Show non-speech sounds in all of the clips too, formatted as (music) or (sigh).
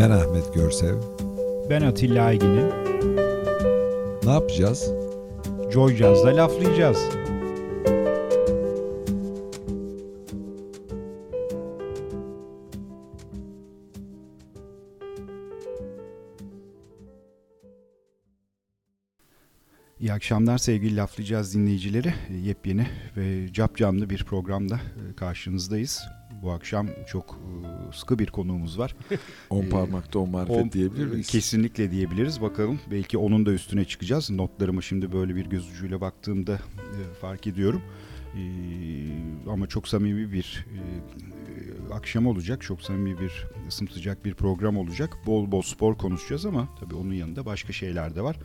Ben Ahmet Görsev. Ben Atilla Aygin'im. Ne yapacağız? Joy Jazz'da laflayacağız. İyi akşamlar sevgili laflayacağız dinleyicileri. Yepyeni ve cap canlı bir programda e, karşınızdayız. Bu akşam çok sıkı bir konuğumuz var. (laughs) On parmakta on marifet On- diyebilir miyiz? Kesinlikle diyebiliriz. Bakalım belki onun da üstüne çıkacağız. Notlarıma şimdi böyle bir göz ucuyla baktığımda e, fark ediyorum. E, ama çok samimi bir e, e, akşam olacak. Çok samimi bir ısımsıcak bir program olacak. Bol bol spor konuşacağız ama tabii onun yanında başka şeyler de var.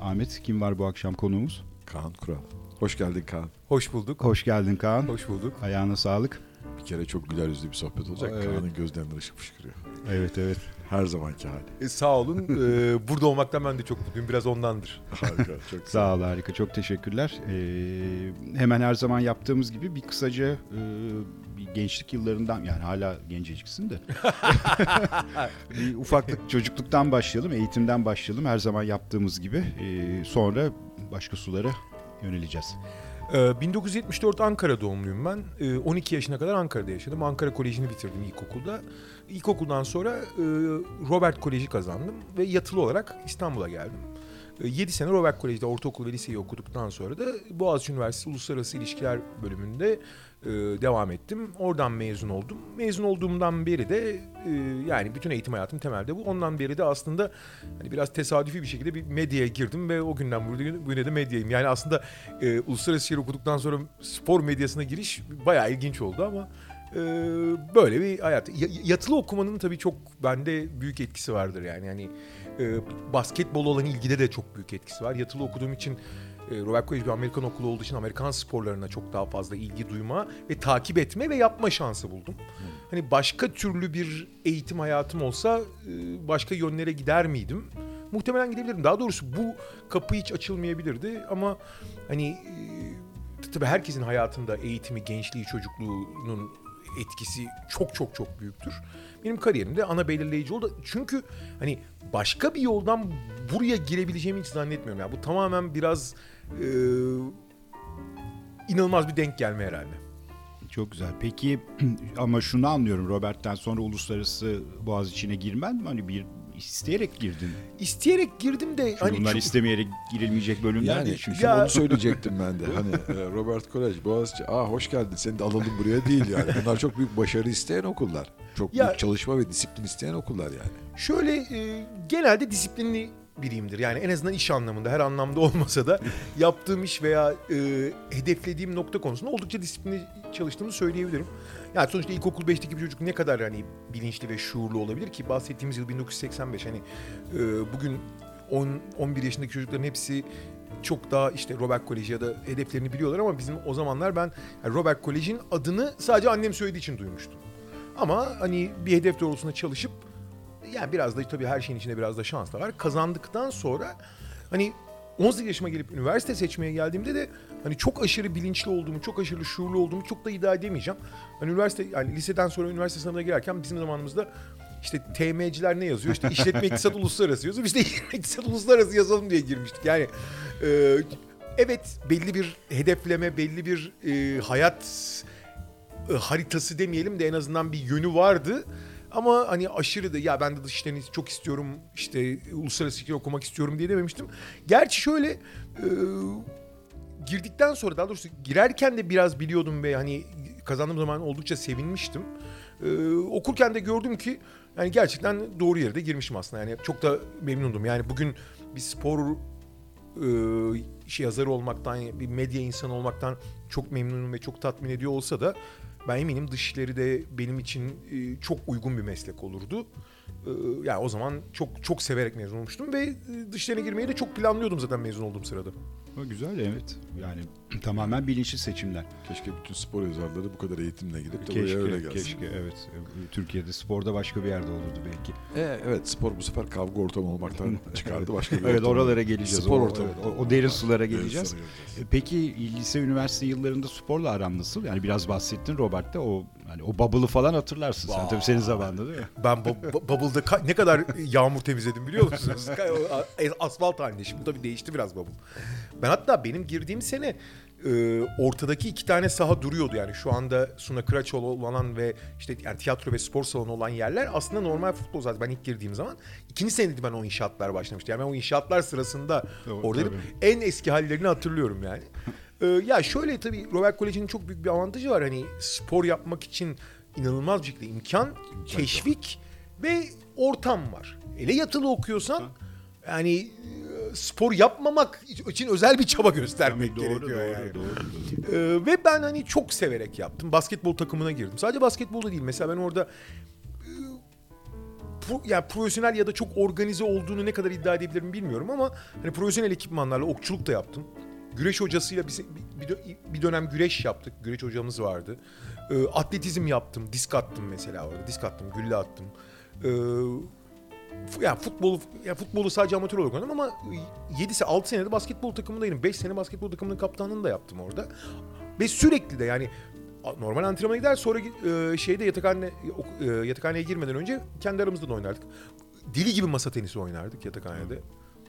Ahmet kim var bu akşam konuğumuz? Kaan Kural. Hoş geldin Kaan. Hoş bulduk. Hoş geldin Kaan. Hoş bulduk. Ayağına sağlık. Bir kere çok güler yüzlü bir sohbet olacak. Evet. Kaan'ın gözlerinden ışık fışkırıyor. Evet evet. Her zamanki hali. E, sağ olun. Ee, (laughs) burada olmaktan ben de çok mutluyum. Biraz ondandır. Harika. Çok. (laughs) Sağ ol harika çok teşekkürler. Ee, hemen her zaman yaptığımız gibi bir kısaca e, bir gençlik yıllarından yani hala genceciksin de. (laughs) bir ufaklık çocukluktan başlayalım, eğitimden başlayalım her zaman yaptığımız gibi. Ee, sonra başka sulara yöneleceğiz. Ee, 1974 Ankara doğumluyum ben. Ee, 12 yaşına kadar Ankara'da yaşadım. Ankara Koleji'ni bitirdim ilkokulda. İlkokuldan sonra e, Robert Koleji kazandım ve yatılı olarak İstanbul'a geldim. 7 sene Robert Kolej'de ortaokul ve liseyi okuduktan sonra da Boğaziçi Üniversitesi Uluslararası İlişkiler bölümünde e, devam ettim. Oradan mezun oldum. Mezun olduğumdan beri de e, yani bütün eğitim hayatım temelde bu. Ondan beri de aslında hani biraz tesadüfi bir şekilde bir medyaya girdim ve o günden bugüne, de medyayım. Yani aslında e, uluslararası şiir okuduktan sonra spor medyasına giriş bayağı ilginç oldu ama e, böyle bir hayat. Ya- yatılı okumanın tabii çok bende büyük etkisi vardır yani. Yani e, basketbol olan ilgide de çok büyük etkisi var. Yatılı okuduğum için Robert College bir Amerikan okulu olduğu için Amerikan sporlarına çok daha fazla ilgi duyma ve takip etme ve yapma şansı buldum. Hani başka türlü bir eğitim hayatım olsa e, başka yönlere gider miydim? Muhtemelen gidebilirdim. Daha doğrusu bu kapı hiç açılmayabilirdi ama hani e, tabii herkesin hayatında eğitimi, gençliği, çocukluğunun etkisi çok çok çok büyüktür. Benim kariyerimde ana belirleyici oldu. Çünkü hani başka bir yoldan buraya girebileceğimi hiç zannetmiyorum. Yani bu tamamen biraz e, inanılmaz bir denk gelme herhalde. Çok güzel. Peki (clears throat) ama şunu anlıyorum Robert'ten sonra uluslararası Boğaziçi'ne girmen mi? Hani bir isteyerek girdin. İsteyerek girdim de Çünkü hani bunlar çok- istemeyerek girilmeyecek bölümler Yani değil çünkü. Ya- onu söyleyecektim ben de. (laughs) Hani e, Robert College, Boğaziçi, aa hoş geldin seni de alalım buraya değil yani. Bunlar çok büyük başarı isteyen okullar. Çok Ya- büyük çalışma ve disiplin isteyen okullar yani. Şöyle e, genelde disiplinli biriyimdir. Yani en azından iş anlamında her anlamda (laughs) olmasa da yaptığım iş veya e, hedeflediğim nokta konusunda oldukça disiplinli çalıştığımı söyleyebilirim. Yani sonuçta ilkokul 5'teki bir çocuk ne kadar hani bilinçli ve şuurlu olabilir ki bahsettiğimiz yıl 1985 hani e, bugün 10 11 yaşındaki çocukların hepsi çok daha işte Robert Koleji ya da hedeflerini biliyorlar ama bizim o zamanlar ben yani Robert Kolej'in adını sadece annem söylediği için duymuştum. Ama hani bir hedef doğrultusunda çalışıp yani biraz da tabii her şeyin içinde biraz da şans da var. Kazandıktan sonra hani 18 yaşıma gelip üniversite seçmeye geldiğimde de hani çok aşırı bilinçli olduğumu, çok aşırı şuurlu olduğumu çok da iddia edemeyeceğim. Hani üniversite yani liseden sonra üniversite sınavına girerken bizim zamanımızda işte TM'ciler ne yazıyor? İşte işletme iktisat uluslararası yazıyor. Biz de (laughs) iktisat uluslararası yazalım diye girmiştik. Yani e, evet belli bir hedefleme, belli bir e, hayat e, haritası demeyelim de en azından bir yönü vardı. Ama hani aşırı da ya ben de dış işlerini çok istiyorum işte uluslararası ilişkiler okumak istiyorum diye dememiştim. Gerçi şöyle e, girdikten sonra daha doğrusu girerken de biraz biliyordum ve hani kazandığım zaman oldukça sevinmiştim. E, okurken de gördüm ki yani gerçekten doğru yerde girmişim aslında. Yani çok da memnundum. Yani bugün bir spor e, şey yazarı olmaktan, bir medya insanı olmaktan çok memnunum ve çok tatmin ediyor olsa da ben eminim dışişleri de benim için e, çok uygun bir meslek olurdu. E, yani o zaman çok çok severek mezun olmuştum ve e, dışişlerine girmeyi de çok planlıyordum zaten mezun olduğum sırada. O güzel evet. Yani (clears throat) tamamen bilinçli seçimler. Keşke bütün spor yazarları bu kadar eğitimle gidip de Keşke, öyle gelsin. keşke evet. Türkiye'de sporda başka bir yerde olurdu belki. E, evet spor bu sefer kavga ortamı olmaktan (laughs) çıkardı başka bir Evet oralara geleceğiz. Spor O- ortamı. evet, O, o derin sulara Derin geleceğiz. E, Peki lise üniversite yıllarında sporla aran nasıl? Yani biraz bahsettin Robert'te o hani o bubble'ı falan hatırlarsın sen tabii senin zamanında değil mi? Ben bu- bu- Bubble'da ne kadar yağmur temizledim biliyor musunuz? (laughs) O- Asfalt halinde. Şimdi tabii değişti biraz Bubble. Ben hatta benim girdiğim sene e, ortadaki iki tane saha duruyordu. Yani şu anda Suna Kıraçoğlu olan ve işte yani tiyatro ve spor salonu olan yerler aslında normal futbol zaten. Ben ilk girdiğim zaman ikinci seneydi ben o inşaatlar başlamıştı. Yani ben o inşaatlar sırasında Doğru, oradaydım. tabii. En eski hallerini hatırlıyorum yani. Ee, ya şöyle tabii Robert Koleji'nin çok büyük bir avantajı var. Hani spor yapmak için inanılmaz bir şekilde imkan, teşvik ve ortam var. Hele yatılı okuyorsan yani e, spor yapmamak için özel bir çaba göstermek Doğru, gerekiyor doğru, yani. doğru. Ee, ve ben hani çok severek yaptım. Basketbol takımına girdim. Sadece basketbolda değil. Mesela ben orada e, pro, yani profesyonel ya da çok organize olduğunu ne kadar iddia edebilirim bilmiyorum ama hani profesyonel ekipmanlarla okçuluk da yaptım. Güreş hocasıyla bir, bir, dö- bir dönem güreş yaptık. Güreş hocamız vardı. Ee, atletizm yaptım. Disk attım mesela orada. Disk attım, gülle attım. Ee, F- ya futbolu ya futbolu sadece amatör olarak oynadım ama 7 se 6 senede basketbol takımındaydım. 5 sene basketbol takımının kaptanlığını da yaptım orada. Ve sürekli de yani normal antrenmana gider sonra e, şeyde yatakhane e, yatakhaneye girmeden önce kendi aramızda da oynardık. Deli gibi masa tenisi oynardık yatakhanede.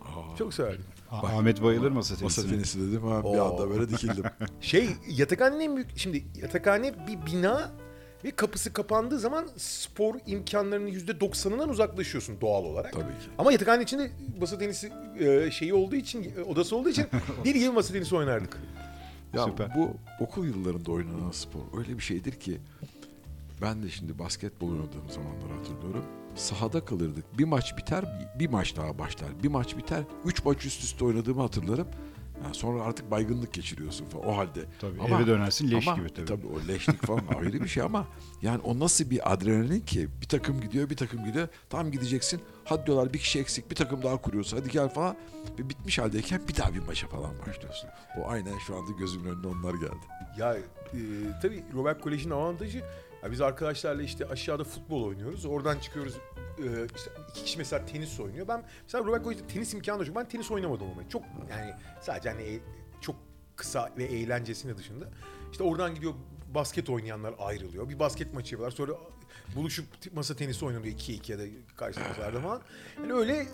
Aa, Çok severdim. Ah- Ahmet bayılır masa tenisine. Masa tenisi dedim ha bir Oo. anda böyle dikildim. (laughs) Şey yatakhanenin en büyük şimdi yatakhane bir bina ve kapısı kapandığı zaman spor imkanlarının %90'ından uzaklaşıyorsun doğal olarak. Tabii ki. Ama yatakhanenin içinde masa tenisi e, şeyi olduğu için, odası olduğu için (laughs) bir gibi masa tenisi oynardık. Ya Süper. bu okul yıllarında oynanan spor öyle bir şeydir ki ben de şimdi basketbol oynadığım zamanları hatırlıyorum. Sahada kalırdık. Bir maç biter, bir maç daha başlar. Bir maç biter, üç maç üst üste oynadığımı hatırlarım. Ya sonra artık baygınlık geçiriyorsun falan o halde. Tabii, eve dönersin leş ama, gibi tabii. o leşlik falan (laughs) ayrı bir şey ama yani o nasıl bir adrenalin ki bir takım gidiyor bir takım gidiyor tam gideceksin hadi diyorlar bir kişi eksik bir takım daha kuruyorsun hadi gel falan ve bitmiş haldeyken bir daha bir maça falan başlıyorsun. O aynen şu anda gözümün önünde onlar geldi. Ya e, tabii Robert Kolej'in avantajı ya biz arkadaşlarla işte aşağıda futbol oynuyoruz. Oradan çıkıyoruz e, işte iki kişi mesela tenis oynuyor. Ben mesela Robert Kolej'de tenis imkanı da çok. Ben tenis oynamadım ama çok yani sadece hani e- çok kısa ve eğlencesine dışında. İşte oradan gidiyor basket oynayanlar ayrılıyor. Bir basket maçı yapıyorlar. Sonra buluşup masa tenisi oynanıyor 2-2 ya da karşımızlarda falan. Yani öyle e,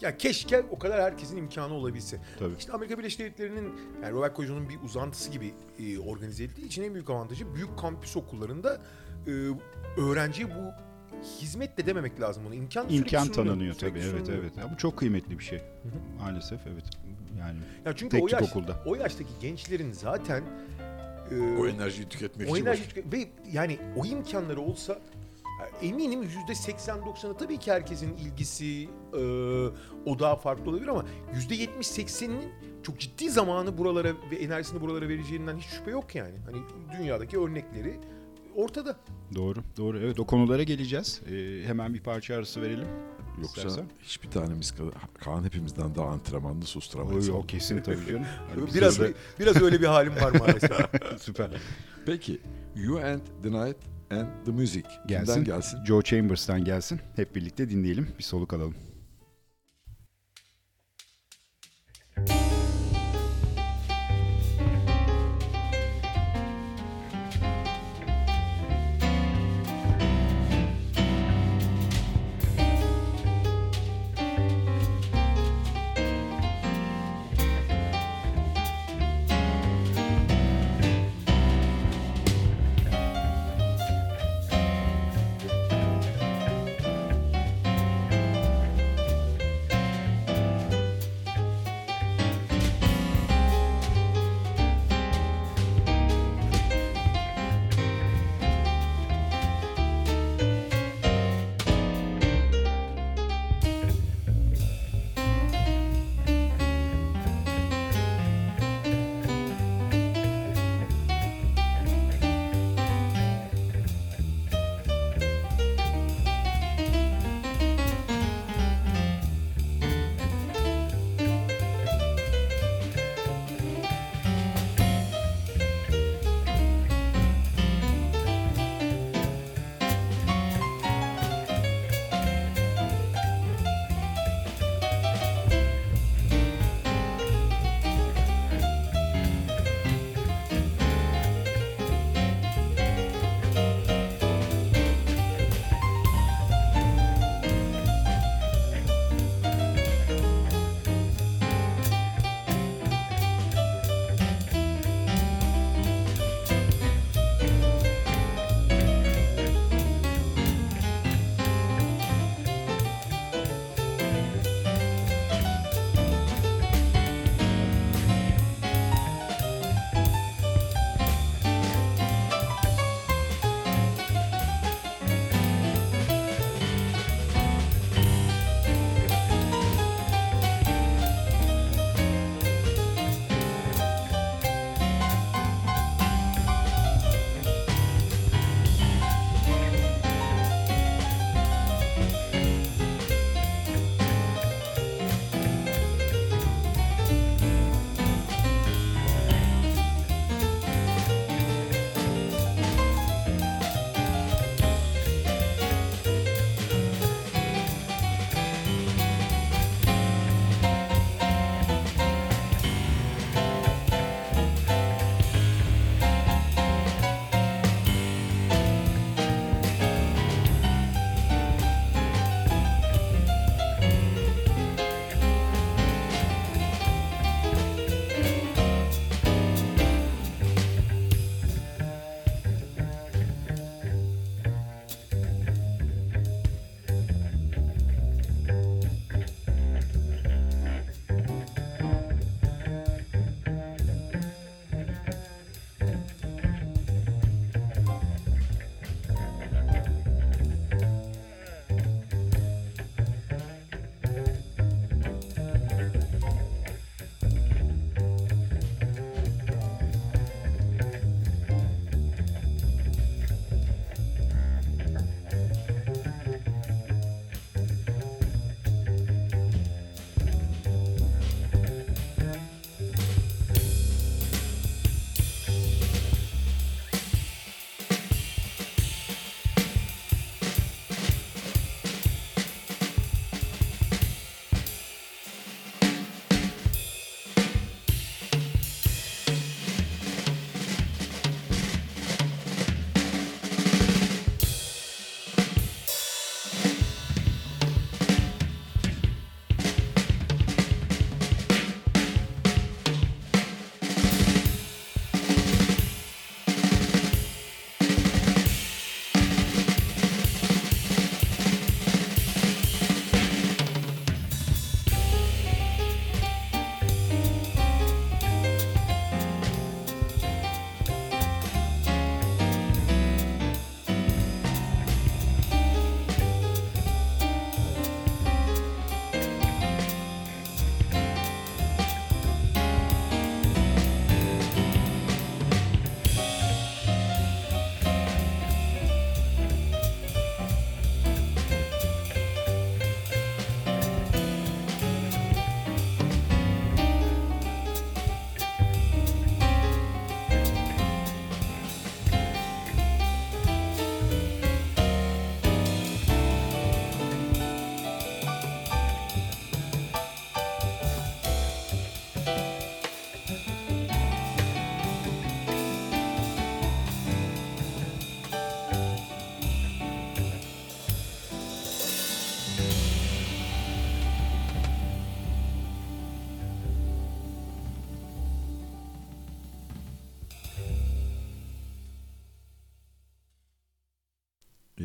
ya keşke o kadar herkesin imkanı olabilse. Tabii. İşte Amerika Birleşik Devletleri'nin yani Robert Koleji'nin bir uzantısı gibi e, organize edildiği için en büyük avantajı büyük kampüs okullarında e, öğrenciye bu hizmet de dememek lazım bunu. İmkan İmkan sunuluyor, tanınıyor tabii evet sunuluyor. evet. Ya bu çok kıymetli bir şey. Maalesef evet. Yani Ya çünkü o yaş, okulda. o yaştaki gençlerin zaten e, O enerjiyi tüketmek o için enerji ve yani o imkanları olsa eminim yüzde 80-90'ı tabii ki herkesin ilgisi e, o daha farklı olabilir ama yüzde 70-80'inin çok ciddi zamanı buralara ve enerjisini buralara vereceğinden hiç şüphe yok yani. Hani dünyadaki örnekleri ortada. doğru doğru. Evet o konulara geleceğiz. Ee, hemen bir parça arası verelim. Yoksa İstersen. hiçbir tanemiz Kaan hepimizden daha antrenmanlı susturamayız. O, o kesin tabii canım. Biz Biraz de- biraz öyle bir halim var maalesef. (laughs) süper. Peki You and the Night and the Music. Gelsin. Kimden gelsin? Joe Chambers'tan gelsin. Hep birlikte dinleyelim. Bir soluk alalım.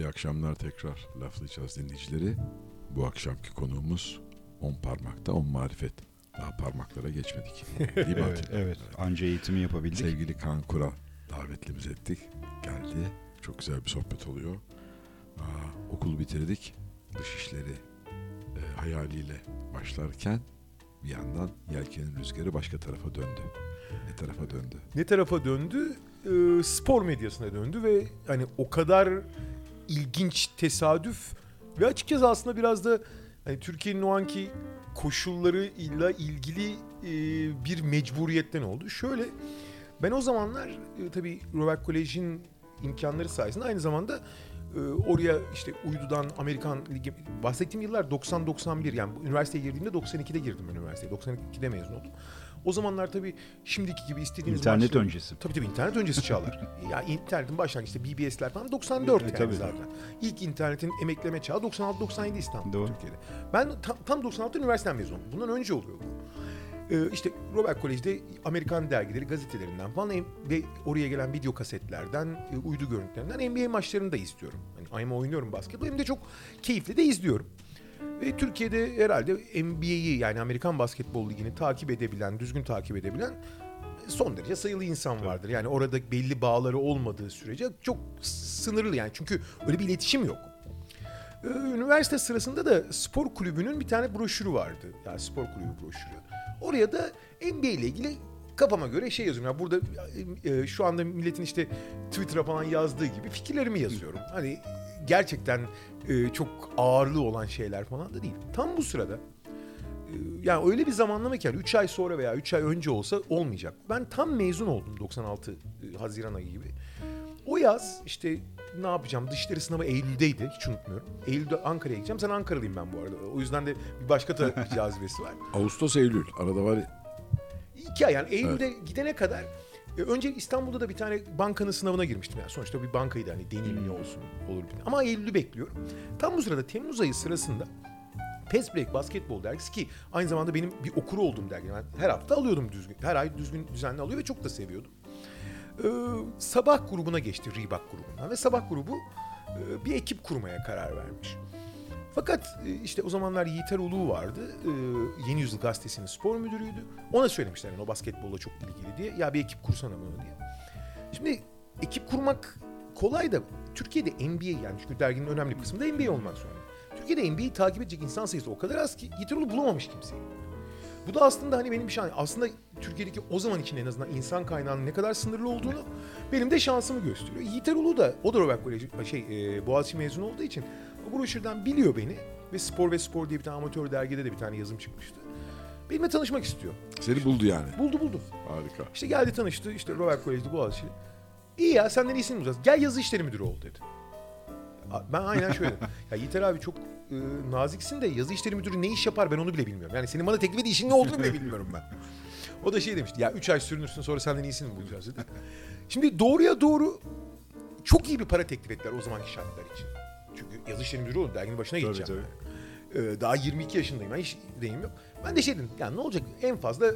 Akşamlar tekrar laflayacağız dinleyicileri. Bu akşamki konuğumuz on parmakta on marifet. Daha parmaklara geçmedik. (laughs) Değil mi Evet, evet. Anca eğitimi yapabildik. Sevgili Kaan Kural davetlimiz ettik. Geldi. Çok güzel bir sohbet oluyor. Aa, okulu bitirdik. Dış işleri e, hayaliyle başlarken bir yandan yelkenin rüzgarı başka tarafa döndü. Ne tarafa döndü? Ne tarafa döndü? Ee, spor medyasına döndü ve hani o kadar ilginç tesadüf ve açıkçası aslında biraz da hani Türkiye'nin o anki koşullarıyla ilgili e, bir mecburiyetten oldu. Şöyle ben o zamanlar e, tabii Robert Kolej'in imkanları sayesinde aynı zamanda e, oraya işte uydudan Amerikan Ligi bahsettiğim yıllar 90-91 yani üniversiteye girdiğimde 92'de girdim üniversiteye. 92'de mezun oldum. O zamanlar tabii şimdiki gibi istediğiniz İnternet maçları- öncesi. Tabii tabii internet öncesi çağlar. (laughs) ya internetin başlangıcı işte BBS'ler falan 94 E, yani tabii. zaten. İlk internetin emekleme çağı 96-97 İstanbul Doğru. Türkiye'de. Ben tam, tam 96 üniversiteden mezun oldum. Bundan önce oluyor bu. Ee, işte Robert Kolej'de Amerikan dergileri, gazetelerinden falan ve oraya gelen video kasetlerden, e, uydu görüntülerinden NBA maçlarını da izliyorum. Hani aynı oynuyorum basketbol hem de çok keyifli de izliyorum. Ve Türkiye'de herhalde NBA'yi yani Amerikan Basketbol Ligi'ni takip edebilen, düzgün takip edebilen son derece sayılı insan vardır. Yani orada belli bağları olmadığı sürece çok sınırlı yani. Çünkü öyle bir iletişim yok. Ee, Üniversite sırasında da spor kulübünün bir tane broşürü vardı. Yani spor kulübü broşürü. Oraya da NBA ile ilgili kafama göre şey yazıyorum. Yani burada e, şu anda milletin işte Twitter'a falan yazdığı gibi fikirlerimi yazıyorum. Hani gerçekten e, çok ağırlığı olan şeyler falan da değil. Tam bu sırada e, yani öyle bir zamanlama ki 3 ay sonra veya 3 ay önce olsa olmayacak. Ben tam mezun oldum 96 e, Haziran ayı gibi. O yaz işte ne yapacağım? Dışişleri sınavı Eylül'deydi. Hiç unutmuyorum. Eylül'de Ankara'ya gideceğim. Sen Ankaralıyım ben bu arada. O yüzden de bir başka da (laughs) cazibesi var. Ağustos Eylül arada var. İki ay yani Eylül'de gidene kadar e, önce İstanbul'da da bir tane bankanın sınavına girmiştim. Yani sonuçta bir bankaydı hani deneyim ne olsun olur. Ama Eylül'ü bekliyorum. Tam bu sırada Temmuz ayı sırasında Pass Break Basketbol dergisi ki aynı zamanda benim bir okuru olduğum dergi. Ben her hafta alıyordum düzgün. Her ay düzgün düzenli alıyor ve çok da seviyordum. Ee, sabah grubuna geçti Reebok grubundan ve sabah grubu e, bir ekip kurmaya karar vermiş. Fakat e, işte o zamanlar Yiğiter Ulu vardı. E, Yeni Yüzyıl Gazetesi'nin spor müdürüydü. Ona söylemişler yani o basketbolla çok ilgili diye. Ya bir ekip kursana bunu diye. Şimdi ekip kurmak kolay da Türkiye'de NBA yani çünkü derginin önemli kısmı da NBA olmak zorunda. Türkiye'de NBA'yi takip edecek insan sayısı o kadar az ki Yiğiter Ulu bulamamış kimseyi. Bu da aslında hani benim bir şey aslında Türkiye'deki o zaman için en azından insan kaynağının ne kadar sınırlı olduğunu benim de şansımı gösteriyor. Yiğiter Ulu da o da Robert Koleji şey e, Boğaziçi mezunu olduğu için o broşürden biliyor beni ve Spor ve Spor diye bir tane amatör dergide de bir tane yazım çıkmıştı. Benimle tanışmak istiyor. Seni buldu yani. Buldu buldu. Harika. İşte geldi tanıştı işte Robert Kolej'de Boğaziçi. İyi ya senden iyisini bulacağız. Gel yazı işleri müdürü ol dedi. Ben aynen şöyle dedim. Ya Yiğiter abi çok e, naziksin de yazı işleri müdürü ne iş yapar ben onu bile bilmiyorum. Yani senin bana teklif ettiğin işin ne olduğunu bile bilmiyorum ben. O da şey demişti ya 3 ay sürünürsün sonra senden iyisini bulacağız dedi. Şimdi doğruya doğru çok iyi bir para teklif ettiler o zamanki şartlar için. Çünkü yazı işleri müdürü oldum derginin başına Tabii, geçeceğim. yani. Ee, daha 22 yaşındayım ben hiç deyim yok. Ben de şey dedim yani ne olacak en fazla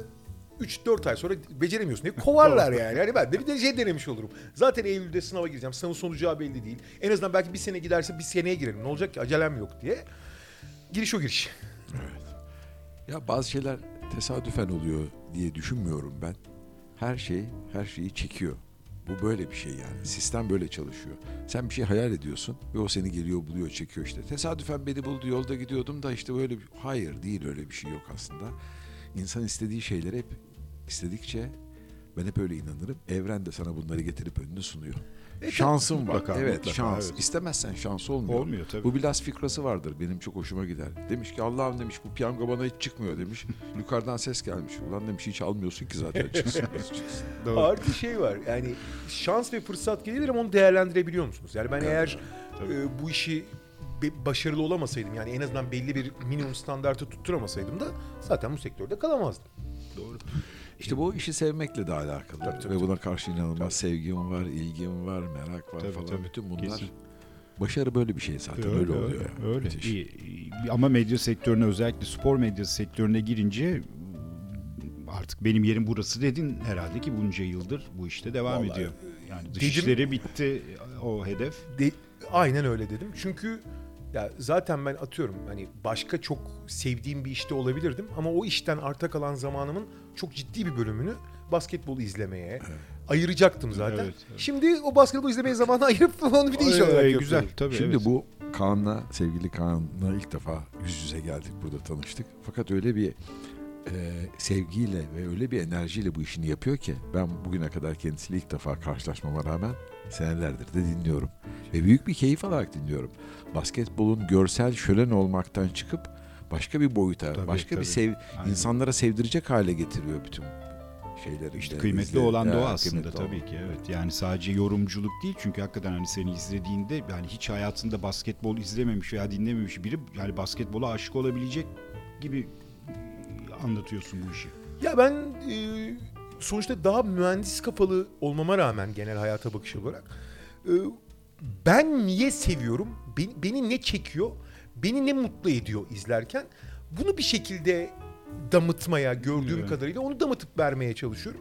3-4 ay sonra beceremiyorsun diye kovarlar yani. Yani ben de bir de şey denemiş olurum. Zaten Eylül'de sınava gireceğim. Sınavın sonucu belli değil. En azından belki bir sene giderse bir seneye girerim. Ne olacak ki acelem yok diye. Giriş o giriş. Ya bazı şeyler tesadüfen oluyor diye düşünmüyorum ben. Her şey her şeyi çekiyor. Bu böyle bir şey yani. Sistem böyle çalışıyor. Sen bir şey hayal ediyorsun ve o seni geliyor buluyor çekiyor işte. Tesadüfen beni buldu yolda gidiyordum da işte böyle bir... Hayır değil öyle bir şey yok aslında. İnsan istediği şeyleri hep istedikçe ben hep öyle inanırım. Evren de sana bunları getirip önüne sunuyor. Şansın var. Mutlaka, evet mutlaka, şans. evet. İstemezsen şans olmuyor. Olmuyor tabii. Bu bir Las fikrası vardır. Benim çok hoşuma gider. Demiş ki Allah'ım demiş bu piyango bana hiç çıkmıyor demiş. (laughs) Yukarıdan ses gelmiş. Ulan demiş hiç almıyorsun ki zaten (laughs) çıksın. çıksın. Doğru. Artı şey var yani şans ve fırsat gelir ama onu değerlendirebiliyor musunuz? Yani ben eğer Tabii. e, bu işi başarılı olamasaydım yani en azından belli bir minimum standartı tutturamasaydım da zaten bu sektörde kalamazdım. Doğru. İşte bu işi sevmekle de alakalı. Tabii, tabii, Ve buna karşı inanılmaz sevgim var, ilgim var, merak var Tabii, falan. tabii. Bütün bunlar Kesin. başarı böyle bir şey zaten. Öyle, oluyor. yani. Öyle. Müthiş. İyi. Ama medya sektörüne özellikle spor medyası sektörüne girince artık benim yerim burası dedin herhalde ki bunca yıldır bu işte devam Vallahi, ediyor. Yani dedim- dışişleri bitti o hedef. De, aynen öyle dedim. Çünkü ya zaten ben atıyorum hani başka çok sevdiğim bir işte olabilirdim ama o işten arta kalan zamanımın çok ciddi bir bölümünü basketbol izlemeye ayıracaktım zaten. Evet, evet. Şimdi o basketbol izlemeye zamanı ayırıp (laughs) onu bir de iş olarak güzel yapıyorum. tabii. Şimdi evet. bu Kaan'la, sevgili Kaan'la ilk defa yüz yüze geldik burada tanıştık. Fakat öyle bir e, sevgiyle ve öyle bir enerjiyle bu işini yapıyor ki ben bugüne kadar kendisiyle ilk defa karşılaşmama rağmen senelerdir de dinliyorum. Ve büyük bir keyif alarak dinliyorum. Basketbolun görsel şölen olmaktan çıkıp başka bir boyuta, Tabii, başka bir tabii. sev Aynen. insanlara sevdirecek hale getiriyor bütün şeyleri. İşte kıymetli izleri. olan da o aslında tabii olan. ki evet. Yani sadece yorumculuk değil çünkü hakikaten hani seni izlediğinde yani hiç hayatında basketbol izlememiş veya dinlememiş biri yani basketbola aşık olabilecek gibi anlatıyorsun bu işi. Ya ben e, sonuçta daha mühendis kafalı olmama rağmen genel hayata bakış olarak e, ben niye seviyorum, beni, beni ne çekiyor, beni ne mutlu ediyor izlerken bunu bir şekilde damıtmaya gördüğüm Evet. kadarıyla onu damıtıp vermeye çalışıyorum.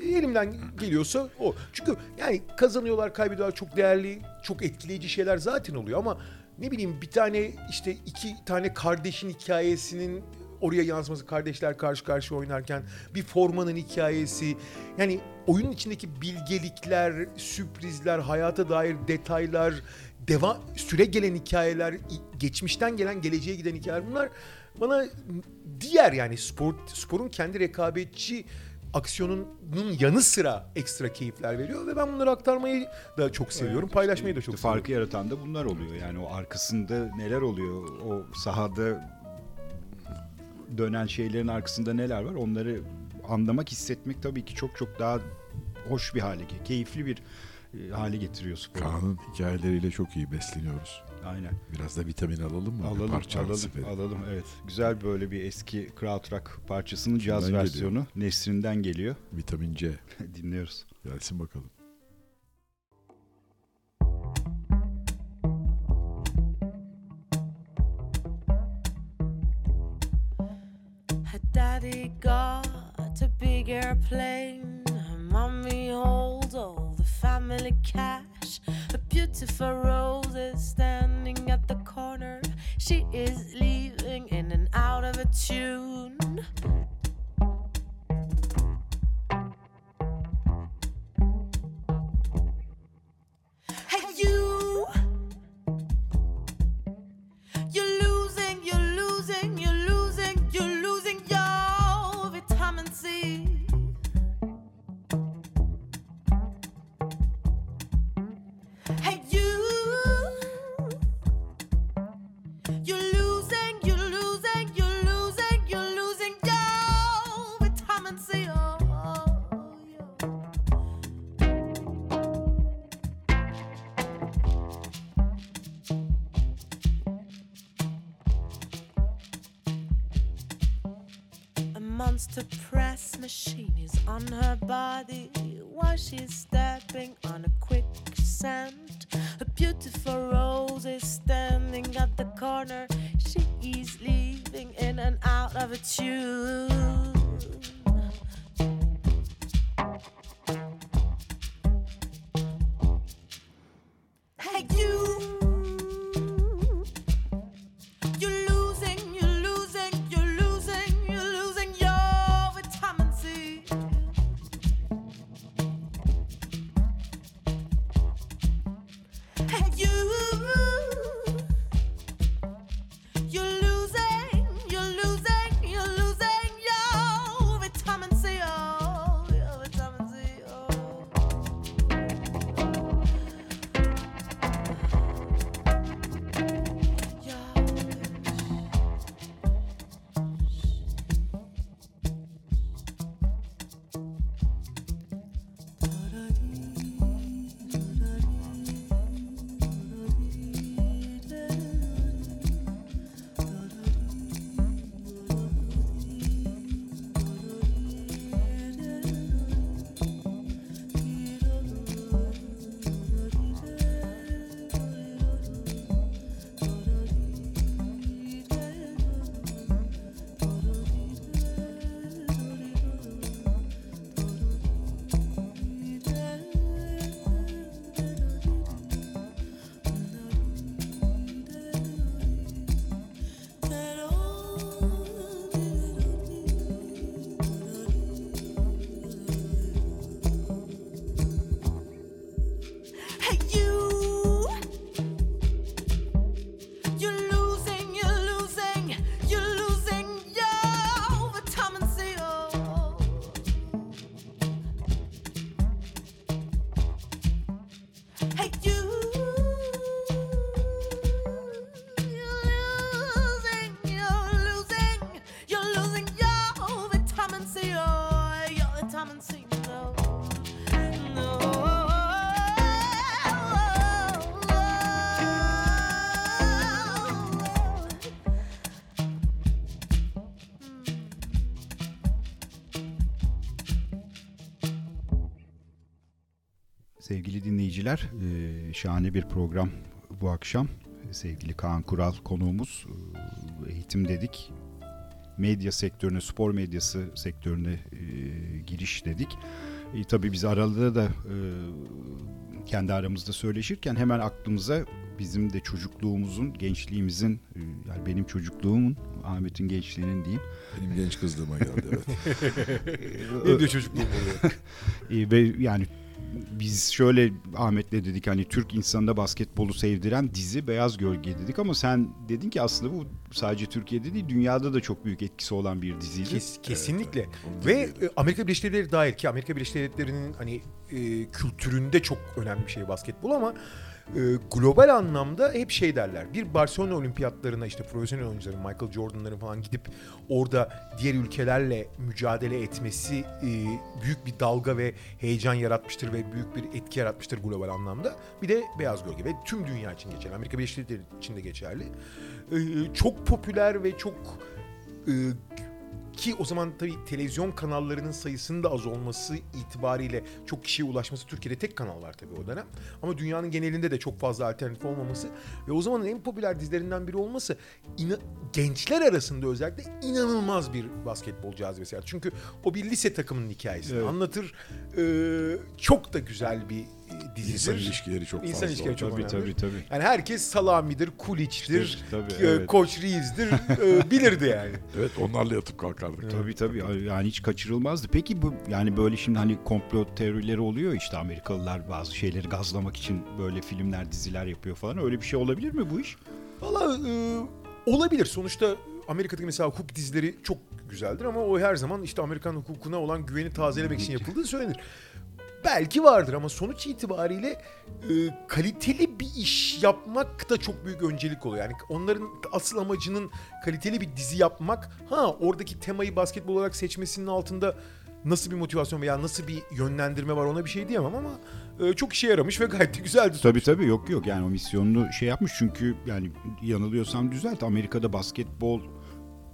E, Elimden geliyorsa o. Çünkü yani kazanıyorlar, kaybediyorlar çok değerli, çok etkileyici şeyler zaten oluyor ama ne bileyim bir tane işte iki tane kardeşin hikayesinin oraya yansıması kardeşler karşı karşıya oynarken bir formanın hikayesi yani oyunun içindeki bilgelikler, sürprizler, hayata dair detaylar, deva süre gelen hikayeler, geçmişten gelen geleceğe giden hikayeler bunlar bana diğer yani spor sporun kendi rekabetçi aksiyonunun yanı sıra ekstra keyifler veriyor ve ben bunları aktarmayı da çok seviyorum, paylaşmayı da çok İşte seviyorum. farkı yaratan da bunlar oluyor. Yani o arkasında neler oluyor? O sahada dönen şeylerin arkasında neler var? Onları anlamak, hissetmek tabii ki çok çok daha hoş bir hale, keyifli bir e, hale getiriyor sporu. Kaan'ın hikayeleriyle çok iyi besleniyoruz. Aynen. Biraz da vitamin alalım mı? Alalım, parça alalım, verelim. alalım. Evet. Güzel böyle bir eski krautrock parçasının caz versiyonu. Nesrin'den geliyor. Vitamin C. (laughs) Dinliyoruz. Gelsin bakalım. Daddy got a big airplane. Mommy holds all the family cash. A beautiful rose is standing at the corner. She is leaving in and out of a tune. On her body while she's stepping on a quicksand. Hey. Dinleyiciler, e, şahane bir program bu akşam. Sevgili Kaan Kural konuğumuz. E, Eğitim dedik. Medya sektörüne, spor medyası sektörüne e, giriş dedik. E, tabii biz arada da e, kendi aramızda söyleşirken hemen aklımıza bizim de çocukluğumuzun, gençliğimizin, yani benim çocukluğumun, Ahmet'in gençliğinin diyeyim. Benim genç kızlığıma geldi evet. (laughs) Benim de çocukluğum oluyor. (laughs) E, ve yani biz şöyle Ahmet'le dedik hani Türk insanına basketbolu sevdiren dizi Beyaz Gölge dedik ama sen dedin ki aslında bu sadece Türkiye'de değil dünyada da çok büyük etkisi olan bir diziydi. Kes- kesinlikle. Da Ve e, Amerika Birleşik Devletleri dahil ki Amerika Birleşik Devletleri'nin hani e, kültüründe çok önemli bir şey basketbol ama e, global anlamda hep şey derler. Bir Barcelona olimpiyatlarına işte profesyonel oyuncuların Michael Jordan'ların falan gidip orada diğer ülkelerle mücadele etmesi e, büyük bir dalga ve heyecan yaratmıştır ve büyük bir etki yaratmıştır global anlamda. Bir de Beyaz Gölge ve tüm dünya için geçerli. Amerika Birleşik Devletleri için de geçerli. E, çok popüler ve çok e, ki o zaman tabii televizyon kanallarının sayısının da az olması itibariyle çok kişiye ulaşması Türkiye'de tek kanal var tabii o dönem. Ama dünyanın genelinde de çok fazla alternatif olmaması ve o zamanın en popüler dizilerinden biri olması ina- gençler arasında özellikle inanılmaz bir basketbol cazibesi. Çünkü o bir lise takımının hikayesini Evet. anlatır. Ee, çok da güzel bir dizidir. İnsan ilişkileri çok İnsan fazla. ilişkileri çok tabii önemli. tabii tabii. Yani herkes Salami'dir, Kuliç'tir, Tabii, e, evet. Koç Reeves'dir e, bilirdi yani. (laughs) Evet onlarla yatıp kalkardık. Tabii tabii yani hiç kaçırılmazdı. Peki bu yani böyle şimdi hani komplo teorileri oluyor işte Amerikalılar bazı şeyleri gazlamak için böyle filmler diziler yapıyor falan öyle bir şey olabilir mi bu iş? Valla e, olabilir. Sonuçta Amerika'daki mesela hukuk dizileri çok güzeldir ama o her zaman işte Amerikan hukukuna olan güveni tazelemek için yapıldığı söylenir. Belki vardır ama sonuç itibariyle e, kaliteli bir iş yapmak da çok büyük öncelik oluyor. Yani onların asıl amacının kaliteli bir dizi yapmak. Ha oradaki temayı basketbol olarak seçmesinin altında nasıl bir motivasyon veya nasıl bir yönlendirme var ona bir şey diyemem ama e, çok işe yaramış ve gayet de güzeldi. Tabii tabii yok yok yani o misyonunu şey yapmış çünkü yani yanılıyorsam düzelt Amerika'da basketbol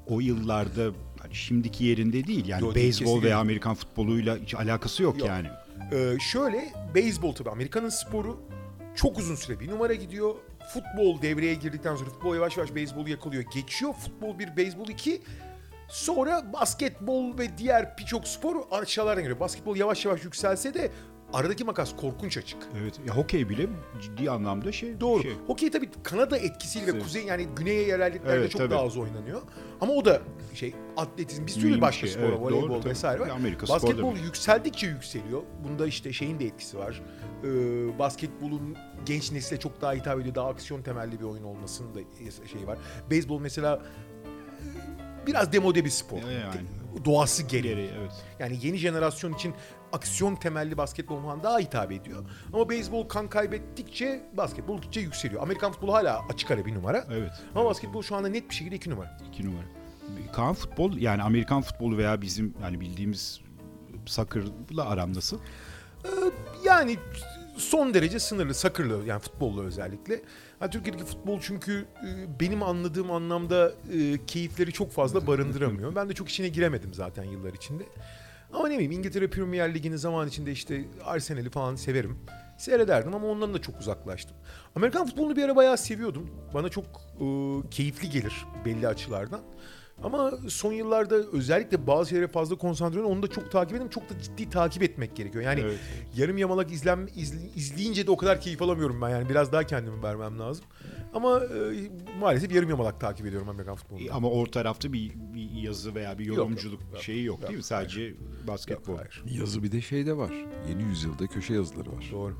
o yıllarda hani şimdiki yerinde değil yani değil, beyzbol veya Amerikan futboluyla hiç alakası yok, Yok. yani. Ee, şöyle beyzbol tabii Amerika'nın sporu çok uzun süre bir numara gidiyor. Futbol devreye girdikten sonra futbol yavaş yavaş beyzbolu yakalıyor. Geçiyor futbol bir beyzbol iki. Sonra basketbol ve diğer birçok spor aşağılardan geliyor. Basketbol yavaş yavaş yükselse de aradaki makas korkunç açık. Evet ya hokey bile ciddi anlamda şey. Doğru. Şey. Hokey tabii Kanada etkisiyle ve Evet. kuzey yani güney eyaletlerde Evet, çok tabii. daha az oynanıyor. Ama o da şey atletizm bir sürü Mühim başka şey, spor, evet, voleybol doğru, vesaire var. Amerika Basketbol yükseldikçe yükseliyor. Bunda işte şeyin de etkisi var. Ee, basketbolun genç nesile çok daha hitap ediyor. Daha aksiyon temelli bir oyun olmasının da şey var. Beyzbol mesela e, biraz demode bir spor. Yani. Doğası gereği. Gereği, evet. Yani yeni jenerasyon için aksiyon temelli basketbol falan daha hitap ediyor. Ama beyzbol kan kaybettikçe basketbol gittikçe yükseliyor. Amerikan futbolu hala açık ara bir numara. Evet. Ama basketbol şu anda net bir şekilde iki numara. İki numara. Kaan futbol yani Amerikan futbolu veya bizim yani bildiğimiz soccer'la aram nasıl? Yani son derece sınırlı, sakırlı yani futbolla özellikle. Yani Türkiye'deki futbol çünkü e, benim anladığım anlamda e, keyifleri çok fazla barındıramıyor. Ben de çok içine giremedim zaten yıllar içinde. Ama ne bileyim İngiltere Premier Ligi'ni zaman içinde işte Arsenal'i falan severim. Seyrederdim ama ondan da çok uzaklaştım. Amerikan futbolunu bir ara bayağı seviyordum. Bana çok e, keyifli gelir belli açılardan. Ama son yıllarda özellikle bazı şeylere fazla konsantre oluyorum. Onu da çok takip edeyim. Çok da ciddi takip etmek gerekiyor. Yani Evet. yarım yamalak izlen, izle- izleyince de o kadar keyif alamıyorum ben. Yani biraz daha kendimi vermem lazım. Ama e, maalesef yarım yamalak takip ediyorum Amerikan futbolunu. Ama o tarafta bir, bir yazı veya bir Yok, yorumculuk yok, yok. şeyi yok, Yok, değil mi? Sadece basketbol. hayır. Yazı bir de şey de var. Yeni yüzyılda köşe yazıları var. Doğru.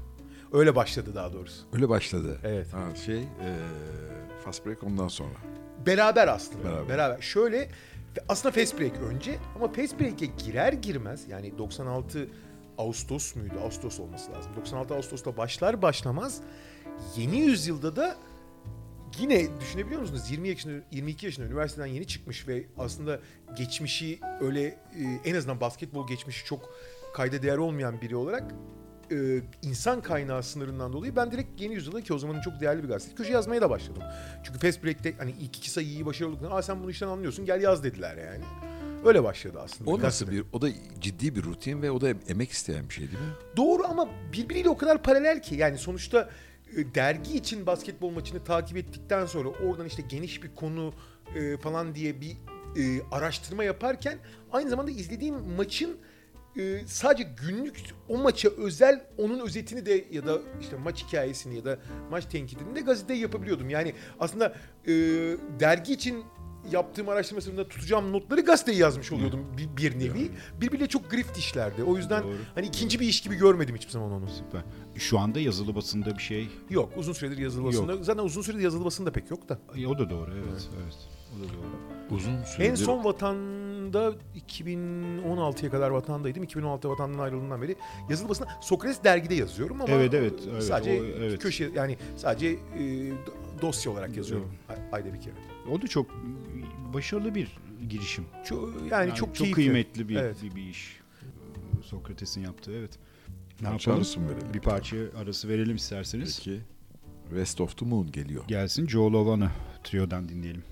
Öyle başladı daha doğrusu. Öyle başladı. Evet. Ha, şey, e, Fast Break ondan sonra. Beraber aslında. Beraber. Beraber. Şöyle aslında Fast Break önce ama Fast Break'e girer girmez yani 96 Ağustos muydu? Ağustos olması lazım. 96 Ağustos'ta başlar başlamaz yeni yüzyılda da yine düşünebiliyor musunuz? 20 yaşında 22 yaşında üniversiteden yeni çıkmış ve aslında geçmişi öyle e, en azından basketbol geçmişi çok kayda değer olmayan biri olarak e, insan kaynağı sınırından dolayı ben direkt yeni yüzyılda ki o zamanın çok değerli bir gazete köşe yazmaya da başladım. Çünkü Fast Break'te hani ilk iki sayıyı iyi başarılı olduklarında aa sen bunu işten anlıyorsun gel yaz dediler yani. Öyle başladı aslında. O nasıl bir, o da ciddi bir rutin ve o da emek isteyen bir şey değil mi? Doğru ama birbiriyle o kadar paralel ki yani sonuçta e, dergi için basketbol maçını takip ettikten sonra oradan işte geniş bir konu e, falan diye bir e, araştırma yaparken aynı zamanda izlediğim maçın e, sadece günlük o maça özel onun özetini de ya da işte maç hikayesini ya da maç tenkidini de gazeteye yapabiliyordum. Yani aslında e, dergi için yaptığım araştırma sırasında tutacağım notları gazeteye yazmış oluyordum bir, bir nevi. Birbiriyle çok grift işlerdi. O yüzden Doğru. hani ikinci bir iş gibi görmedim hiçbir zaman onu. Süper. Şu anda yazılı basında bir şey. Yok uzun süredir yazılı basında. Zaten uzun süredir yazılı basında pek yok da. E, O da doğru evet. Evet. O da doğru. Uzun süredir. En son vatanda 2016'ya kadar vatandaydım. 2016'da vatandan ayrıldığımdan beri yazılı basında Sokrates dergide yazıyorum ama Evet, evet, evet, sadece o- evet. köşe yani sadece e, do- dosya olarak yazıyorum ay- ayda bir kere. O da çok başarılı bir girişim. Çok, yani, Yani çok, çok, kıymetli bir, Evet. bir, bir iş. Sokrates'in yaptığı evet. Ne Parça yapalım? arası mı verelim? Bir parça arası verelim isterseniz. Peki. West of the Moon geliyor. Gelsin Joe Lovan'ı trio'dan dinleyelim.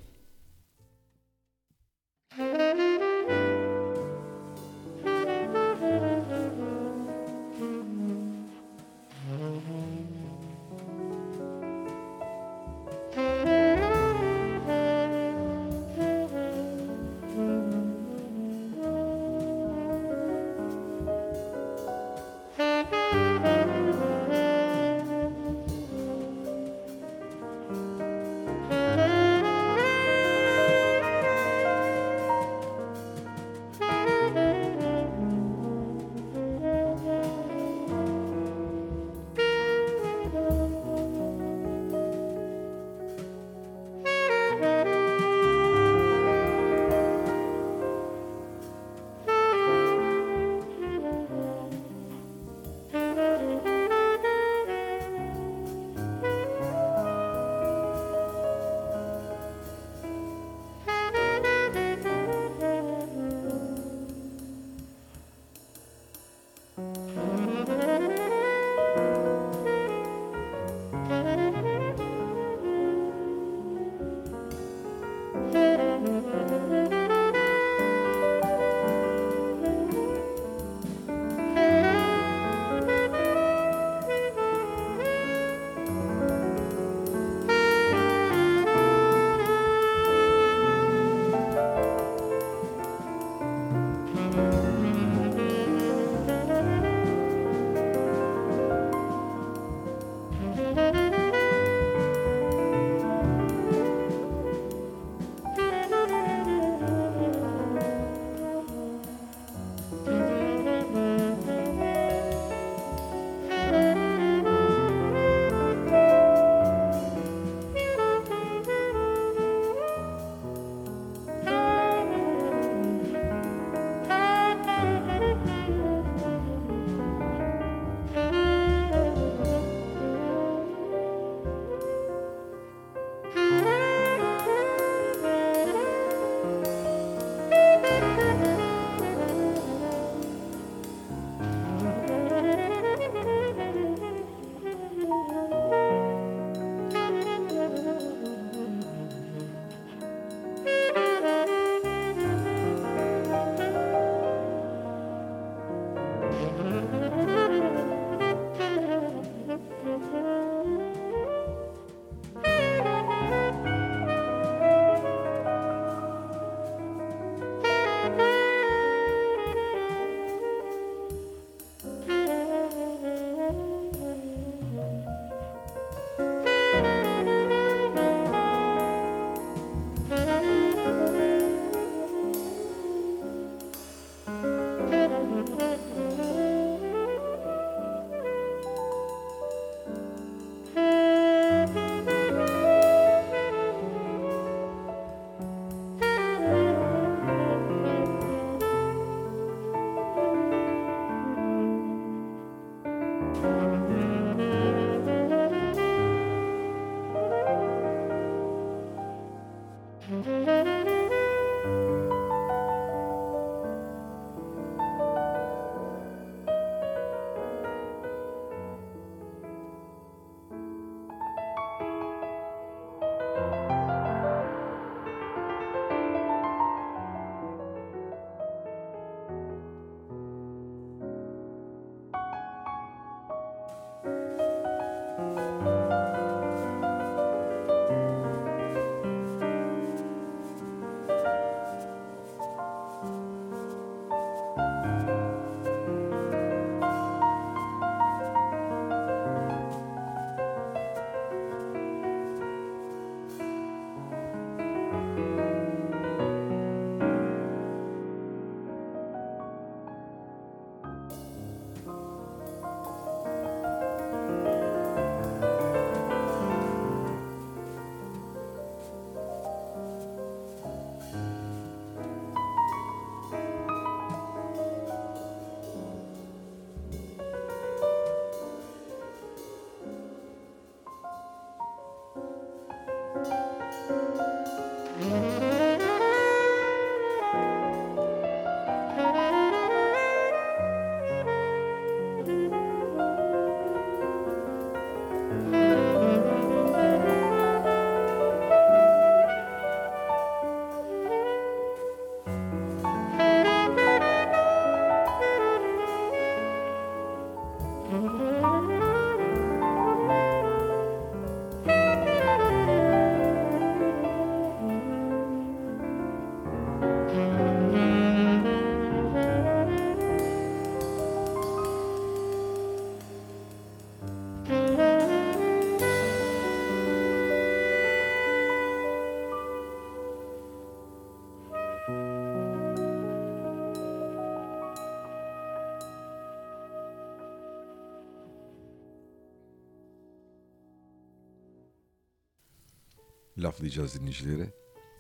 Laflayacağız dinleyicilere.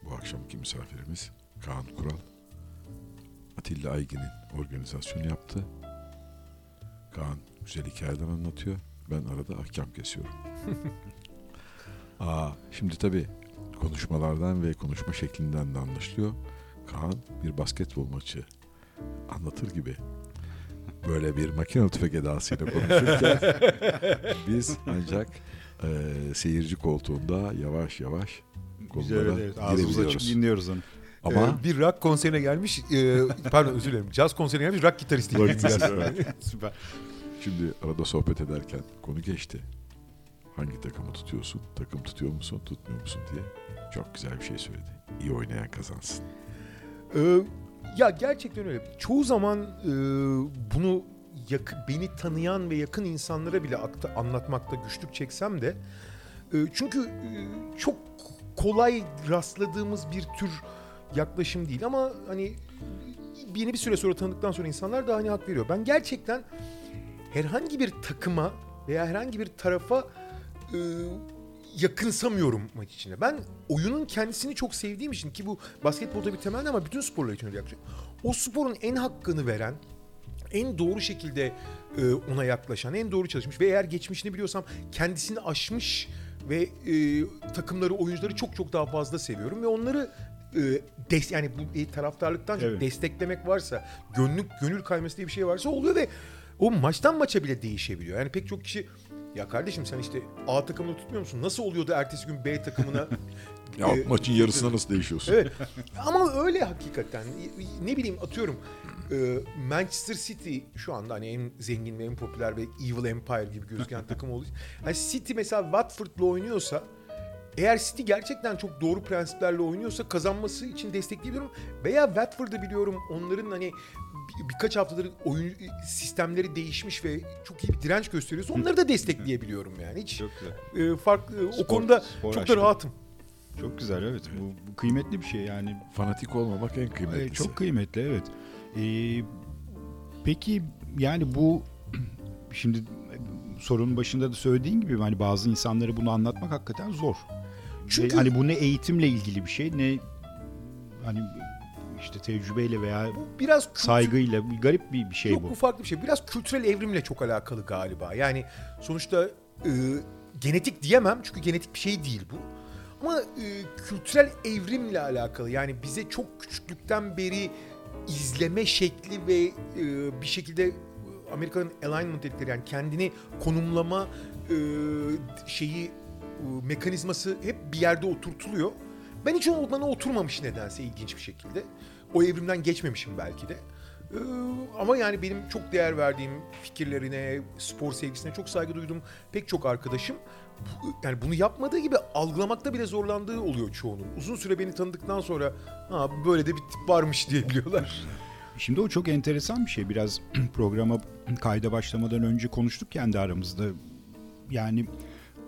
Bu akşamki misafirimiz Kaan Kural. Atilla Aygin'in organizasyonu yaptı. Kaan güzel hikayeden anlatıyor. Ben arada ahkam kesiyorum. (laughs) Aa, şimdi tabii konuşmalardan ve konuşma şeklinden de anlaşılıyor. Kaan bir basketbol maçı anlatır gibi böyle bir makine tüfek edasıyla konuşurken (laughs) biz ancak e, seyirci koltuğunda yavaş yavaş konulara evet, girebiliyoruz. dinliyoruz onu. Ama Ee, bir rock konserine gelmiş, e, pardon özür dilerim, caz konserine gelmiş rock gitaristi. Rock gitaristi. (laughs) Süper. şimdi arada sohbet ederken konu geçti. Hangi takımı tutuyorsun? Takım tutuyor musun, tutmuyor musun diye. Çok güzel bir şey söyledi. İyi oynayan kazansın. Ee, ya gerçekten öyle. Çoğu zaman e, bunu yak- beni tanıyan ve yakın insanlara bile akta- anlatmakta güçlük çeksem de e, çünkü e, çok kolay rastladığımız bir tür yaklaşım değil ama hani yeni bir süre sonra tanıdıktan sonra insanlar da hani hak veriyor. Ben gerçekten herhangi bir takıma veya herhangi bir tarafa e, yakınsamıyorum maç içinde. Ben oyunun kendisini çok sevdiğim için ki bu basketbolda bir temel ama bütün sporlar için öyle yaklaşıyorum. O sporun en hakkını veren, en doğru şekilde e, ona yaklaşan, en doğru çalışmış ve eğer geçmişini biliyorsam kendisini aşmış ve e, takımları, oyuncuları çok çok daha fazla seviyorum ve onları e, des yani bu e, taraftarlıktan çok Evet. desteklemek varsa, gönlük gönül kayması diye bir şey varsa oluyor ve o maçtan maça bile değişebiliyor. Yani pek çok kişi ya kardeşim sen işte A takımını tutmuyor musun? Nasıl oluyor da ertesi gün B takımına (laughs) Ya e, maçın yarısına nasıl değişiyorsun? Evet. Ama öyle hakikaten. Ne bileyim atıyorum e, Manchester City şu anda hani en zengin ve en popüler ve Evil Empire gibi gözüken (laughs) takım olduğu için. Hani City mesela Watford'la oynuyorsa eğer City gerçekten çok doğru prensiplerle oynuyorsa kazanması için destekleyebiliyorum. Veya Watford'ı biliyorum onların hani bir- birkaç haftadır oyun sistemleri değişmiş ve çok iyi bir direnç gösteriyorsa onları da destekleyebiliyorum yani. Hiç Çok güzel. e, farklı o Spor- konuda spor çok aşkı. da rahatım. Çok güzel evet. Bu, bu kıymetli bir şey yani. Fanatik olmamak en kıymetlisi. Evet, çok kıymetli evet. Ee, peki yani bu (clears throat) şimdi sorunun başında da söylediğin gibi hani bazı insanlara bunu anlatmak hakikaten zor. Çünkü- hani bu ne eğitimle ilgili bir şey ne hani işte tecrübeyle veya Bu biraz kültür- saygıyla bir garip bir, bir şey Yok bu. bu farklı bir şey. Biraz kültürel evrimle çok alakalı galiba. Yani sonuçta e, genetik diyemem çünkü genetik bir şey değil bu. Ama e, kültürel evrimle alakalı. Yani bize çok küçüklükten beri izleme şekli ve e, bir şekilde e, Amerika'nın alignment dedikleri yani kendini konumlama e, şeyi e, mekanizması hep bir yerde oturtuluyor. Ben hiç o bana oturmamış nedense ilginç bir şekilde. O evrimden geçmemişim belki de. Ee, ama yani benim çok değer verdiğim fikirlerine, spor sevgisine çok saygı duyduğum pek çok arkadaşım yani bunu yapmadığı gibi algılamakta bile zorlandığı oluyor çoğunun. Uzun süre beni tanıdıktan sonra ha böyle de bir tip varmış diye biliyorlar. Şimdi o çok enteresan bir şey. Biraz (clears throat) programa kayda başlamadan önce konuştuk kendi aramızda. Yani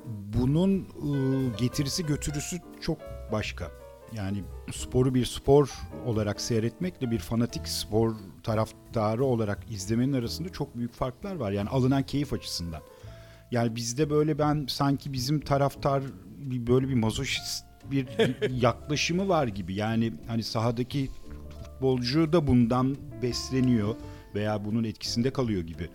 bunun e, getirisi götürüsü çok başka. Yani sporu bir spor olarak seyretmekle bir fanatik spor taraftarı olarak izlemenin arasında çok büyük farklar var. Yani alınan keyif açısından. Yani bizde böyle ben sanki bizim taraftar bir böyle bir mazoşist bir (laughs) yaklaşımı var gibi. Yani hani sahadaki futbolcu da bundan besleniyor veya bunun etkisinde kalıyor gibi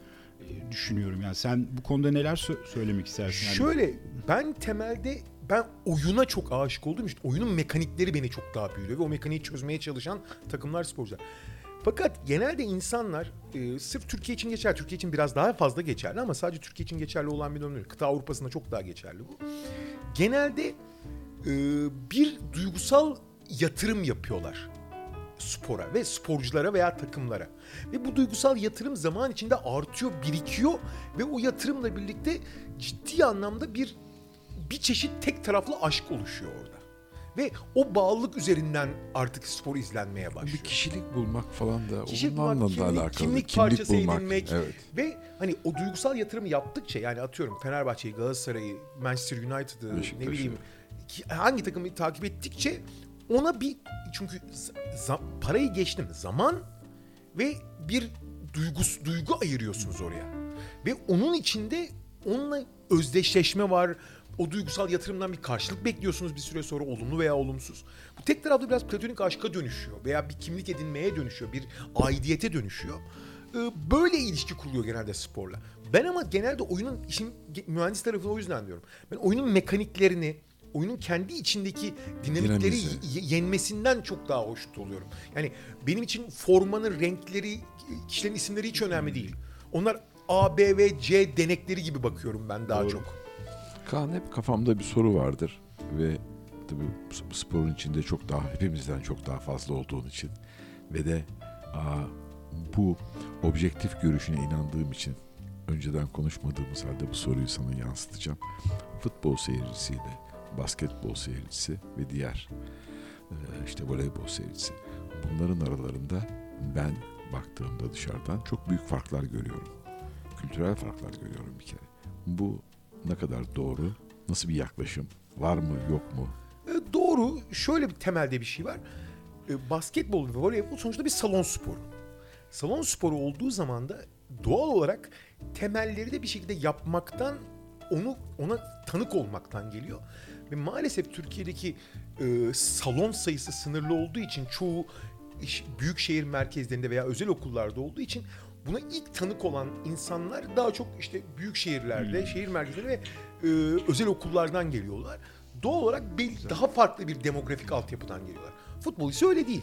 e, düşünüyorum. Yani sen bu konuda neler sö- söylemek istersin? Şöyle ben temelde ben oyuna çok aşık olduğum için oyunun mekanikleri beni çok daha büyülüyor ve o mekaniği çözmeye çalışan takımlar sporcular. Fakat genelde insanlar e, sırf Türkiye için geçerli, Türkiye için biraz daha fazla geçerli ama sadece Türkiye için geçerli olan bir durum değil. Kıta Avrupa'sında çok daha geçerli bu. Genelde e, bir duygusal yatırım yapıyorlar spora ve sporculara veya takımlara. Ve bu duygusal yatırım zaman içinde artıyor, birikiyor ve o yatırımla birlikte ciddi anlamda bir bir çeşit tek taraflı aşk oluşuyor orada. Ve o bağlılık üzerinden artık spor izlenmeye Bir başlıyor. kişilik bulmak falan da Kişilik onunla bulmak, kimlik, alakalı. kimlik parçası bulmak. edinmek Evet. ve hani o duygusal yatırımı yaptıkça yani atıyorum Fenerbahçe'yi, Galatasaray'ı, Manchester United'ı ne bileyim hangi takımı takip ettikçe ona bir çünkü za- za- parayı geçtim zaman ve bir duygus duygu ayırıyorsunuz oraya. Ve onun içinde onunla özdeşleşme var. O duygusal yatırımdan bir karşılık bekliyorsunuz bir süre sonra olumlu veya olumsuz. Bu tek taraflı biraz platonik aşka dönüşüyor veya bir kimlik edinmeye dönüşüyor, bir aidiyete dönüşüyor. Ee, Böyle ilişki kuruluyor genelde sporla. Ben ama genelde oyunun işin mühendis tarafını o yüzden diyorum. Ben oyunun mekaniklerini, oyunun kendi içindeki dinamikleri Dinamize. yenmesinden çok daha hoşnut oluyorum. Yani benim için formanın renkleri, kişilerin isimleri hiç önemli değil. Onlar A, B ve C denekleri gibi bakıyorum ben daha Doğru. çok. Kaan hep kafamda bir soru vardır ve tabii sporun içinde çok daha hepimizden çok daha fazla olduğun için ve de aa, bu objektif görüşüne inandığım için önceden konuşmadığımız halde bu soruyu sana yansıtacağım. Futbol seyircisiyle basketbol seyircisi ve diğer e, işte voleybol seyircisi bunların aralarında ben baktığımda dışarıdan çok büyük farklar görüyorum. Kültürel farklar görüyorum bir kere. Bu ne kadar doğru? Nasıl bir yaklaşım? Var mı yok mu? E, Doğru. Şöyle bir temelde bir şey var. E, Basketbol ve voleybol sonuçta bir salon sporu. Salon sporu olduğu zaman da doğal olarak temelleri de bir şekilde yapmaktan onu ona tanık olmaktan geliyor. Ve maalesef Türkiye'deki e, salon sayısı sınırlı olduğu için çoğu büyük şehir merkezlerinde veya özel okullarda olduğu için buna ilk tanık olan insanlar daha çok işte büyük şehirlerde, şehir merkezleri ve e, özel okullardan geliyorlar. Doğal olarak bel- daha farklı bir demografik altyapıdan geliyorlar. Futbol ise öyle değil.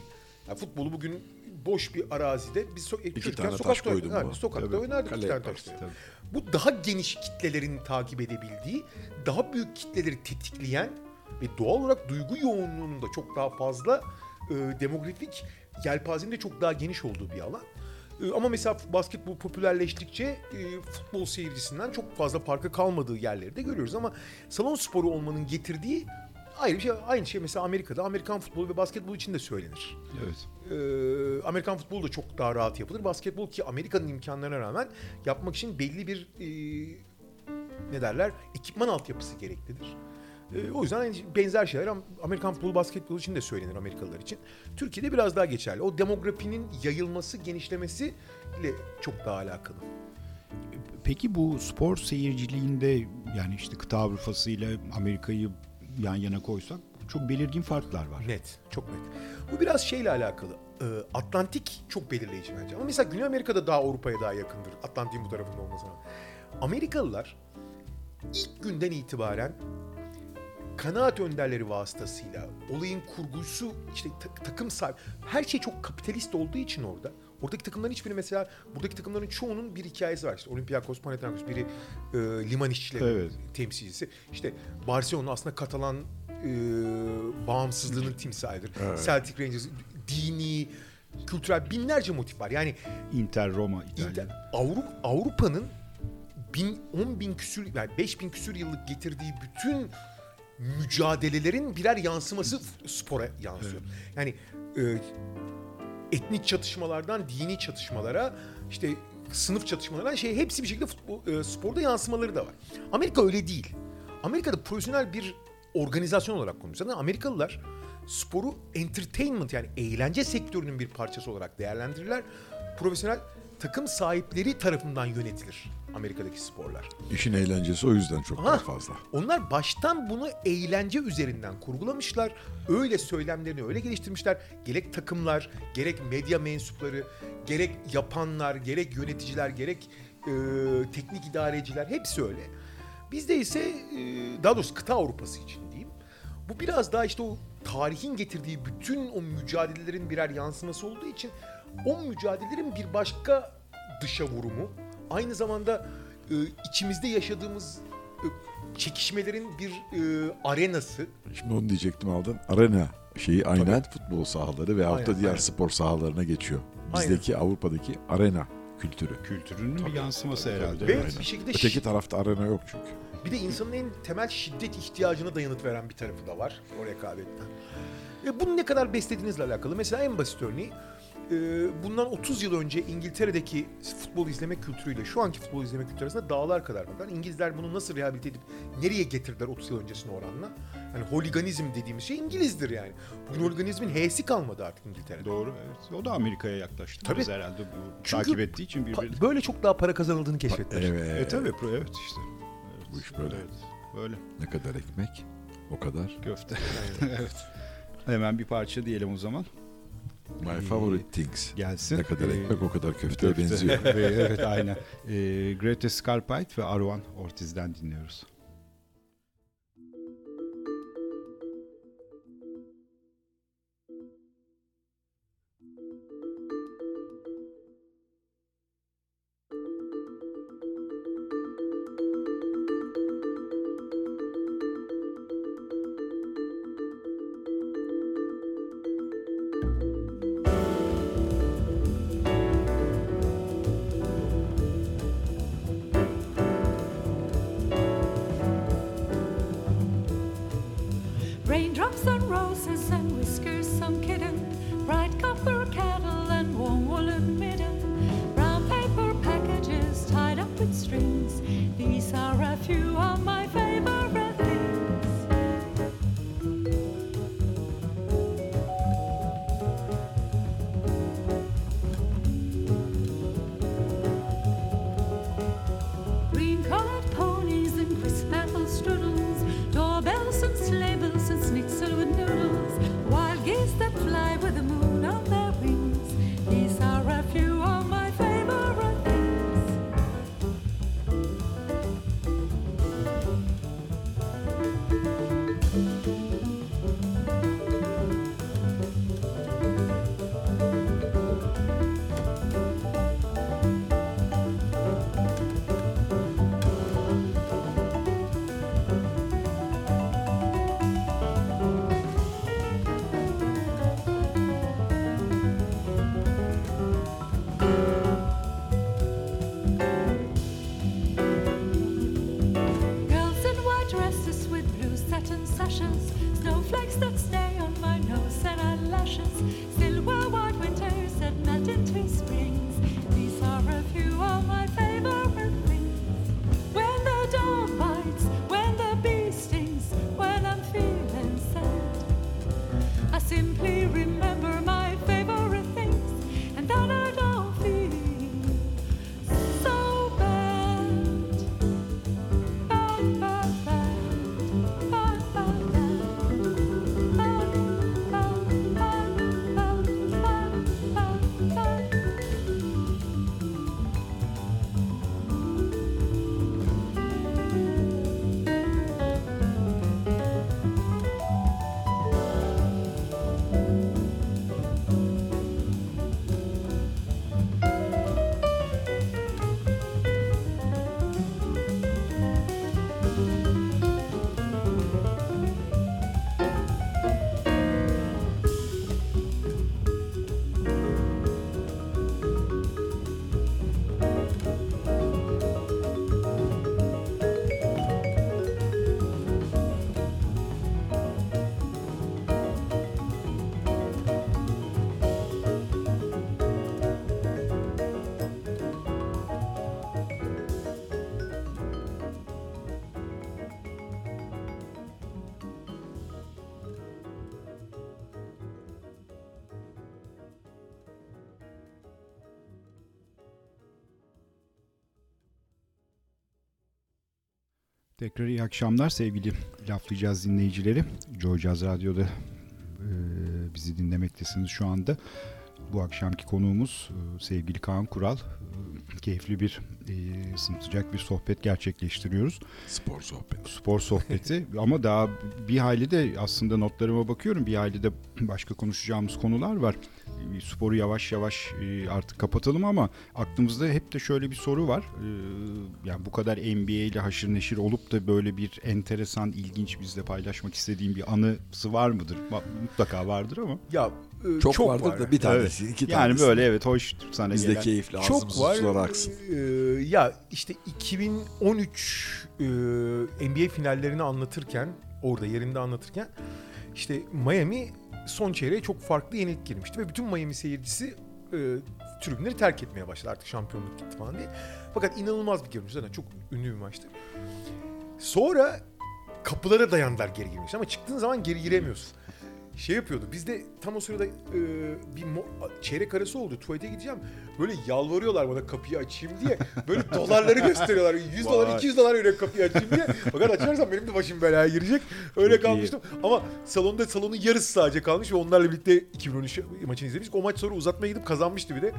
Yani futbolu bugün boş bir arazide biz so- e, çocukken tane taş sokakta, koydun ha, mu? biz sokakta Tabii. oynardık iki Kale tane yaparsın, taşla. tabii. Bu daha geniş kitlelerin takip edebildiği, daha büyük kitleleri tetikleyen ve doğal olarak duygu yoğunluğunun da çok daha fazla e, demografik yelpazenin de çok daha geniş olduğu bir alan. E, ama mesela basketbol popülerleştikçe e, futbol seyircisinden çok fazla farkı kalmadığı yerleri de görüyoruz. Ama salon sporu olmanın getirdiği ayrı bir şey. Aynı şey mesela Amerika'da Amerikan futbolu ve basketbol için de söylenir. Evet. Ee, Amerikan futbolu da çok daha rahat yapılır. Basketbol ki Amerika'nın imkanlarına rağmen yapmak için belli bir e, ne derler ekipman altyapısı gereklidir. Ee, o yüzden aynı- benzer şeyler Am- Amerikan futbolu basketbol için de söylenir Amerikalılar için. Türkiye'de biraz daha geçerli. O demografinin yayılması, genişlemesi ile çok daha alakalı. Peki bu spor seyirciliğinde yani işte kıta Avrupa'sı ile Amerika'yı yan yana koysak çok belirgin farklar var. Net, çok net. Bu biraz şeyle alakalı. e, Atlantik çok belirleyici bence. Ama mesela Güney Amerika'da daha Avrupa'ya daha yakındır. Atlantik'in bu tarafında olmasına. Amerikalılar ilk günden itibaren kanaat önderleri vasıtasıyla olayın kurgusu işte ta- takım sahibi her şey çok kapitalist olduğu için orada oradaki takımların hiçbiri mesela buradaki takımların çoğunun bir hikayesi var. İşte Olympiakos, Panathinaikos biri e, liman işçileri Evet. temsilcisi. İşte Barcelona aslında Katalan e, bağımsızlığının timsalidir. Celtic Rangers dini, kültürel binlerce motif var. Yani Inter Roma İtalya. İnter- Avrupa Avrupa'nın bin, 10 bin küsür yani 5 bin küsür yıllık getirdiği bütün mücadelelerin birer yansıması spora yansıyor. Yani e, etnik çatışmalardan dini çatışmalara işte sınıf çatışmalarına şey hepsi bir şekilde futbol, e, sporda yansımaları da var. Amerika öyle değil. Amerika'da profesyonel bir organizasyon olarak konuşuyor. Zaten Amerikalılar sporu entertainment yani eğlence sektörünün bir parçası olarak değerlendirirler. Profesyonel takım sahipleri tarafından yönetilir Amerika'daki sporlar. İşin eğlencesi o yüzden çok Aha. daha fazla. Onlar baştan bunu eğlence üzerinden kurgulamışlar. Öyle söylemlerini öyle geliştirmişler. Gerek takımlar, gerek medya mensupları, gerek yapanlar, gerek yöneticiler, gerek e, teknik idareciler hepsi öyle. Bizde ise e, daha doğrusu kıta Avrupası için diyeyim. Bu biraz daha işte o tarihin getirdiği bütün o mücadelelerin birer yansıması olduğu için o mücadelelerin bir başka dışa vurumu aynı zamanda e, içimizde yaşadığımız e, çekişmelerin bir e, arenası. Şimdi onu diyecektim aldın. Arena şeyi aynen futbol sahaları ve Aynen, da diğer aynen. spor sahalarına geçiyor. Aynen. Bizdeki Avrupa'daki arena kültürü. Kültürünün bir yansıması herhalde. Ve Aynen. bir şekilde Öteki tarafta arena yok çünkü. bir de insanın en temel şiddet ihtiyacına da yanıt veren bir tarafı da var o rekabetten. E, bunu ne kadar beslediğinizle alakalı. Mesela en basit örneği bundan 30 yıl önce İngiltere'deki futbol izleme kültürüyle şu anki futbol izleme kültürü arasında dağlar kadar var. Yani İngilizler bunu nasıl rehabilite edip nereye getirdiler 30 yıl öncesine oranla? Yani holiganizm dediğimiz şey İngilizdir yani. Bugün holiganizmin H'si kalmadı artık İngiltere'de. Doğru evet. O da Amerika'ya yaklaştı. Tabii. Biraz herhalde bu Çünkü takip ettiği için birbirini. böyle çok daha para kazanıldığını keşfettiler. Evet. E tabii pro- evet işte. Bu iş böyle. Evet. Böyle Ne kadar ekmek o kadar. köfte. (laughs) evet. Hemen bir parça diyelim o zaman. My favorite things. Gelsin. Ne kadar Ee, ekmek o kadar (laughs) köfteye köfte. benziyor. (laughs) Ve evet aynen. Ee, Grete Scarpite ve Arwan Ortiz'den dinliyoruz. Tekrar iyi akşamlar sevgili laflayacağız dinleyicileri. Joy Jazz Radyo'da e, bizi dinlemektesiniz şu anda. Bu akşamki konuğumuz e, sevgili Kaan Kural. E, keyifli bir, e, sıcak bir sohbet gerçekleştiriyoruz. Spor sohbeti. Spor sohbeti (laughs) ama daha bir hayli de aslında notlarıma bakıyorum. Bir hayli de başka konuşacağımız konular var. Sporu yavaş yavaş e, artık kapatalım ama aklımızda hep de şöyle bir soru var. E, Yani bu kadar NBA ile haşır neşir olup da böyle bir enteresan, ilginç bizle paylaşmak istediğin bir anısı var mıdır? Mutlaka vardır ama. Ya e, Çok, çok, vardır var. da bir tanesi, iki Yani tanesi. böyle evet hoş sana Biz de gelen. keyifli çok var. suları aksın. Ya işte 2013 e, NBA finallerini anlatırken orada yerinde anlatırken işte Miami son çeyreğe çok farklı yenilik girmişti ve bütün Miami seyircisi e, tribünleri terk etmeye başladı artık şampiyonluk gitti falan diye. Fakat inanılmaz bir görüntü zaten çok ünlü bir maçtı. Sonra kapılara dayandılar geri girmiş ama çıktığın zaman geri giremiyorsun. Şey yapıyordu. Biz de tam o sırada e, bir çeyrek arası oldu. Tuvalete gideceğim. Böyle yalvarıyorlar bana kapıyı açayım diye. Böyle (laughs) dolarları gösteriyorlar. 100 dolar, Vay. 200 dolar öyle kapıyı açayım diye. Fakat açarsam benim de başım belaya girecek. Öyle Çok iyi. kalmıştım. Ama salonda salonun yarısı sadece kalmış ve onlarla birlikte 2013 maçını izlemiştik. O maç sonra uzatmaya gidip kazanmıştı bir de.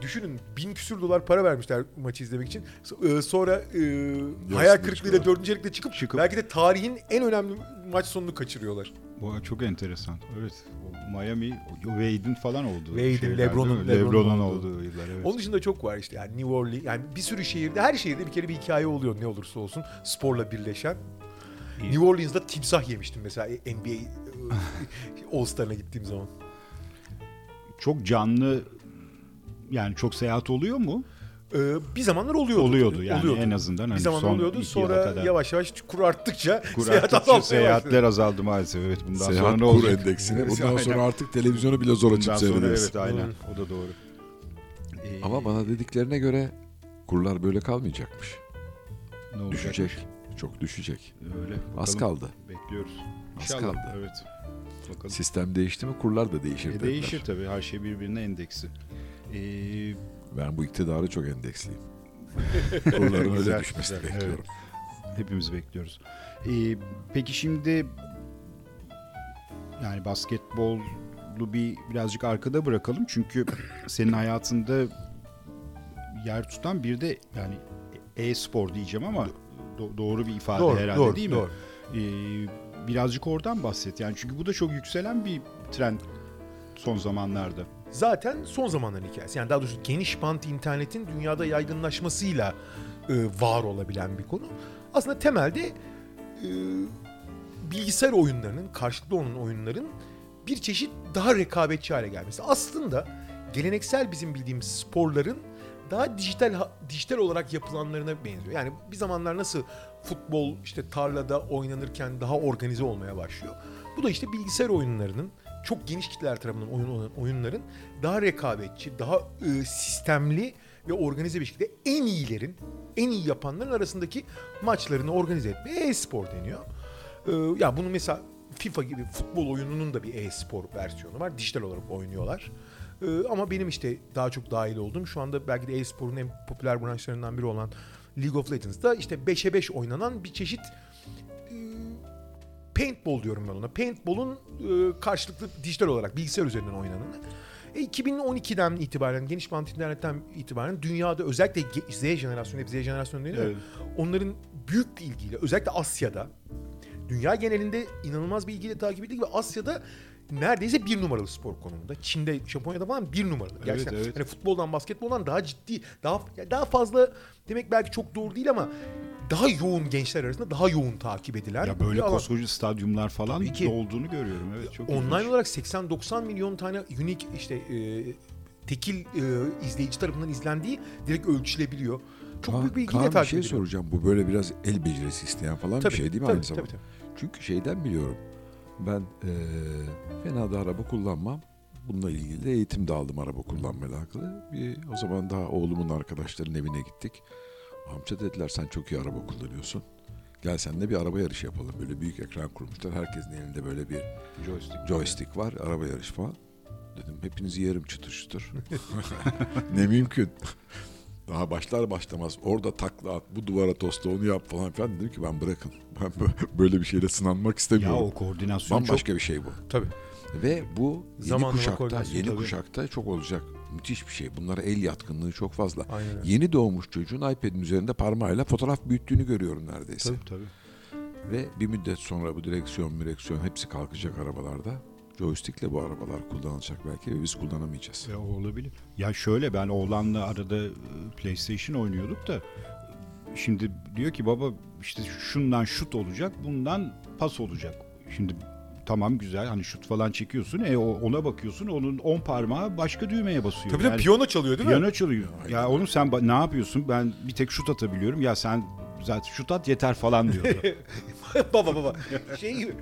Düşünün bin küsür dolar para vermişler maçı izlemek için. E, Sonra e, hayal kırıklığıyla dördüncü çıkıp, Çıkıp- belki de tarihin en önemli maç sonunu kaçırıyorlar. Vay, çok enteresan. Evet. O Miami, o Wade'in falan olduğu Wade'in, LeBron'un-? LeBron'un LeBron'un olduğu. olduğu yıllar evet. Onun dışında çok var işte yani New Orleans yani bir sürü şehirde her şehirde bir kere bir hikaye oluyor ne olursa olsun sporla birleşen. İyi. New Orleans'da timsah yemiştim mesela NBA e, (laughs) All Star'ına gittiğim zaman. çok canlı yani çok seyahat oluyor mu? Ee, bir zamanlar oluyordu. Oluyordu yani Oluyordu. en azından. Bir hani zaman son oluyordu sonra kadar. yavaş yavaş kur arttıkça Kur seyahat arttıkça seyahatler azaldı maalesef. Evet bundan sonra Seyahat ne kur olacak? endeksine. Bundan Aynen. sonra artık televizyonu bile zor açıp Bundan sonra seyrederiz. evet aynen o da doğru. Ee, Ama bana dediklerine göre kurlar böyle kalmayacakmış. ne olacakmış? Düşecek. Çok düşecek. Öyle. Az bakalım. kaldı. Bekliyoruz. Az İnşallah, kaldı. Evet. Bakalım. Sistem değişti mi kurlar da değişir E, değişir tabii her şey birbirine endeksi. Ee, Ben bu iktidarı çok endeksliyim. (laughs) Kurların öyle düşmesini güzel, bekliyorum. hepimiz bekliyoruz. Ee, peki şimdi yani basketbolu bir birazcık arkada bırakalım çünkü (coughs) senin hayatında yer tutan bir de yani e-spor diyeceğim ama do- doğru bir ifade Doğru, herhalde doğru, değil mi? doğru. Ee, birazcık oradan bahset yani çünkü bu da çok yükselen bir trend son zamanlarda. Zaten son zamanların hikayesi. Yani daha doğrusu geniş bant internetin dünyada yaygınlaşmasıyla e, var olabilen bir konu. Aslında temelde e, bilgisayar oyunlarının, karşılıklı olan oyunların bir çeşit daha rekabetçi hale gelmesi. Aslında geleneksel bizim bildiğimiz sporların daha dijital dijital olarak yapılanlarına benziyor. Yani bir zamanlar nasıl futbol işte tarlada oynanırken daha organize olmaya başlıyor. Bu da işte bilgisayar oyunlarının çok geniş kitleler tarafından oyun oyunların daha rekabetçi, daha e, sistemli ve organize bir şekilde en iyilerin, en iyi yapanların arasındaki maçlarını organize etmeye e-spor deniyor. E, ya bunu mesela FIFA gibi futbol oyununun da bir e-spor versiyonu var. Dijital olarak oynuyorlar. E, ama benim işte daha çok dahil olduğum şu anda belki de e-sporun en popüler branşlarından biri olan League of Legends'da işte 5'e 5 oynanan bir çeşit paintball diyorum ben ona. Paintball'un e, karşılıklı dijital olarak bilgisayar üzerinden oynananı. E, 2012'den itibaren, geniş bant internetten itibaren dünyada özellikle Z jenerasyonu, hep Z jenerasyonu deniyor. ya, Evet. Onların büyük bir ilgiyle, özellikle Asya'da, dünya genelinde inanılmaz bir ilgiyle takip edildi ve Asya'da neredeyse bir numaralı spor konumunda. Çin'de, Japonya'da falan bir numaralı. Gerçekten. evet. Hani futboldan, basketboldan daha ciddi, daha daha fazla demek belki çok doğru değil ama daha yoğun gençler arasında daha yoğun takip edilen Ya böyle koskoca stadyumlar falan ki. olduğunu görüyorum. Evet çok Online ilginç. olarak 80-90 milyon tane unique işte e, tekil e, izleyici tarafından izlendiği direkt ölçülebiliyor. Çok Kaan- büyük bir ilgiyle takip şey ediliyor. soracağım. Bu böyle biraz el becerisi isteyen falan Tabii, bir şey değil mi tabii, aynı zamanda? tabii, tabii. Çünkü şeyden biliyorum. Ben eee fena da araba kullanmam. Bununla ilgili de eğitim de aldım araba kullanmayla alakalı. Bir, o zaman daha oğlumun arkadaşlarının evine gittik. Amca dediler sen çok iyi araba kullanıyorsun. Gel seninle bir araba yarışı yapalım. Böyle büyük ekran kurmuşlar. Herkesin elinde böyle bir joystick. joystick var. Araba yarışı falan. Dedim hepinizi yerim çıtır çıtır. (laughs) ne mümkün. Daha başlar başlamaz orada takla at, bu duvara tosla onu yap falan filan dedim ki ben bırakın. Ben bö- (laughs) böyle bir şeyle sınanmak Ya istemiyorum. o koordinasyon Bambaşka çok bir şey bu. Tabii. Ve bu yeni Zamanlama kuşakta, yeni tabii. kuşakta çok olacak. Müthiş bir şey. Bunlara el yatkınlığı çok fazla. Aynen. Yeni doğmuş çocuğun iPad'in üzerinde parmağıyla fotoğraf büyüttüğünü görüyorum neredeyse. Tabii tabii. Ve bir müddet sonra bu direksiyon, direksiyon hepsi kalkacak arabalarda. Joystick'le bu arabalar kullanılacak belki ve biz kullanamayacağız. Ya, olabilir. Ya şöyle ben oğlanla arada e, PlayStation oynuyorduk da şimdi diyor ki baba işte şundan şut olacak, bundan pas olacak. Şimdi tamam güzel hani şut falan çekiyorsun. E ona bakıyorsun. Onun 10 parmağı başka düğmeye basıyor. Tabii de Yani piyano çalıyor değil mi? piyano çalıyor. Ya oğlum sen ne yapıyorsun? Ben bir tek şut atabiliyorum. Ya sen zaten şut at yeter falan diyordu. (laughs) baba baba. Şey gibi.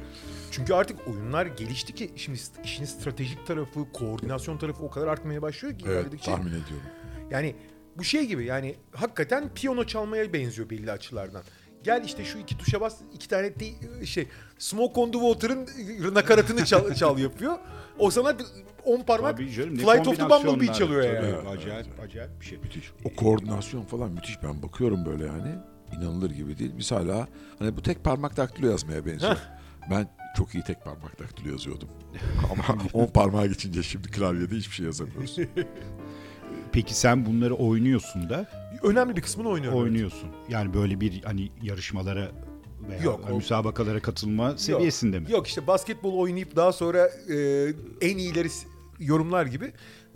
Çünkü artık oyunlar gelişti ki şimdi işin stratejik tarafı, koordinasyon tarafı o kadar artmaya başlıyor ki. Evet, ilerledikçe. tahmin ediyorum. Yani bu şey gibi yani hakikaten piyano çalmaya benziyor belli açılardan. Gel işte şu iki tuşa bas, iki tane de, şey Smoke on the Water'ın nakaratını çal, (laughs) çal yapıyor. O sana 10 parmak Tabii canım, Flight of the kombinasyonlar. çalıyor yani. Evet, acayip acayip bir şey. Müthiş. O koordinasyon falan müthiş. Ben bakıyorum böyle yani. inanılır gibi değil. Biz hala hani bu tek parmak daktilo yazmaya benziyor. ben çok iyi tek parmak daktilo yazıyordum. Ama (laughs) 10 parmağa geçince şimdi klavyede hiçbir şey yazamıyoruz. Peki sen bunları oynuyorsun da Önemli bir kısmını oynuyorum. oynuyorsun. Yani böyle bir hani yarışmalara veya Yok, o- müsabakalara katılma seviyesinde mi? Yok işte basketbol oynayıp daha sonra e, en iyileri yorumlar gibi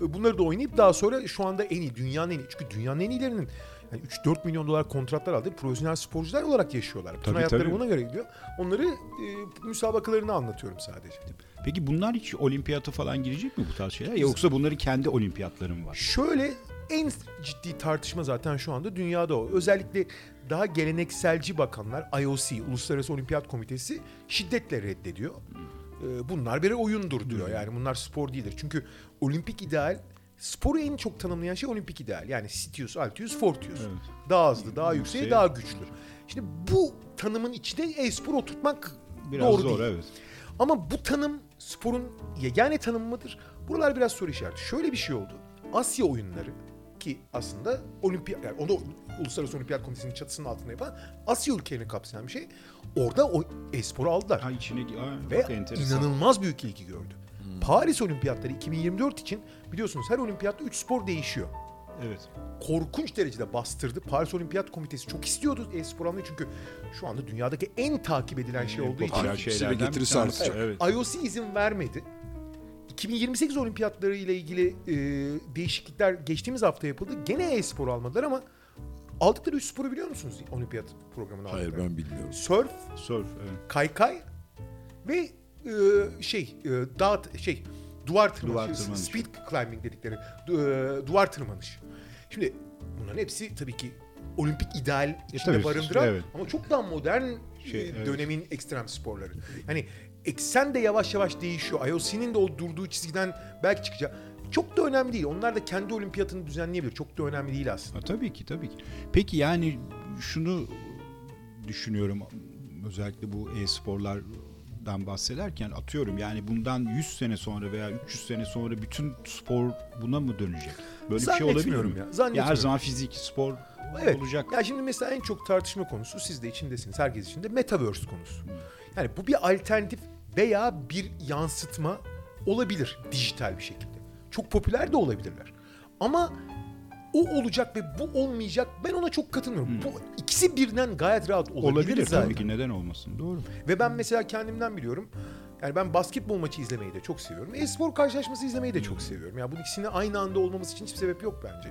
e, bunları da oynayıp daha sonra şu anda en iyi dünyanın en iyi çünkü dünyanın en iyilerinin yani 3-4 milyon dolar kontratlar aldığı profesyonel sporcular olarak yaşıyorlar. Bütün Tabii, hayatları tabii. buna göre gidiyor. Onları e, müsabakalarını anlatıyorum sadece. Peki bunlar hiç olimpiyata falan girecek mi bu tarz şeyler? Yoksa bunların kendi olimpiyatları mı var? Şöyle en ciddi tartışma zaten şu anda dünyada o. Özellikle daha gelenekselci bakanlar IOC, Uluslararası Olimpiyat Komitesi şiddetle reddediyor. Ee, Bunlar bir oyundur diyor. Yani bunlar spor değildir. Çünkü olimpik ideal sporu en çok tanımlayan şey olimpik ideal. Yani Sitius, Altius, Fortius. Daha hızlı, daha yüksek, Yüksek. daha güçlü. Şimdi bu tanımın içine e-spor oturtmak Biraz doğru zor değil. evet. Ama bu tanım sporun yegane tanımı mıdır? Buralar biraz soru işareti. Şöyle bir şey oldu. Asya oyunları ki aslında olimpiyat, yani onu Uluslararası Olimpiyat Komitesi'nin çatısının altında yapan Asya ülkelerini kapsayan bir şey. Orada o e-sporu aldılar. Ha içine Aa, Ve inanılmaz büyük ilgi gördü. Paris Olimpiyatları 2024 için biliyorsunuz her olimpiyatta 3 spor değişiyor. Evet. Korkunç derecede bastırdı. Paris Olimpiyat Komitesi çok istiyordu e-spor almayı çünkü şu anda dünyadaki en takip edilen şey olduğu için. şeylerden tanesi. artacak. Evet. IOC izin vermedi. 2028 olimpiyatları ile ilgili e, değişiklikler geçtiğimiz hafta yapıldı. Gene e-spor almadılar ama aldıkları üç sporu biliyor musunuz olimpiyat programına Hayır aldıkları? ben bilmiyorum. Surf, Surf. Evet. kaykay ve e, şey e, dağ şey duvar tırmanışı, Duvar tırmanışı. speed climbing dedikleri e, duvar tırmanışı. Şimdi bunların hepsi tabii ki olimpik ideal içinde tabii, barındıran evet. ama çok daha modern Şey, e, evet. dönemin ekstrem sporları. Yani eksen de yavaş yavaş değişiyor. IOC'nin de o durduğu çizgiden belki çıkacak. Çok da önemli değil. Onlar da kendi olimpiyatını düzenleyebilir. Çok da önemli değil aslında. Ha, tabii ki tabii ki. Peki yani şunu düşünüyorum özellikle bu e-sporlardan bahsederken atıyorum yani bundan 100 sene sonra veya 300 sene sonra bütün spor buna mı dönecek? Böyle bir şey olabilir mi? ya, Ya, her zaman fiziki spor Evet. olacak. Ya şimdi mesela en çok tartışma konusu siz de içindesiniz. Herkes içinde metaverse konusu. Yani bu bir alternatif veya bir yansıtma olabilir dijital bir şekilde. Çok popüler de olabilirler. Ama o olacak ve bu olmayacak ben ona çok katılmıyorum. Bu ikisi birden gayet rahat olabilir, Olabilir zaten. tabii ki neden olmasın doğru. Ve ben mesela kendimden biliyorum. Yani ben basketbol maçı izlemeyi de çok seviyorum. E-spor karşılaşması izlemeyi de çok seviyorum. Yani bu ikisinin aynı anda olmaması için hiçbir sebep yok bence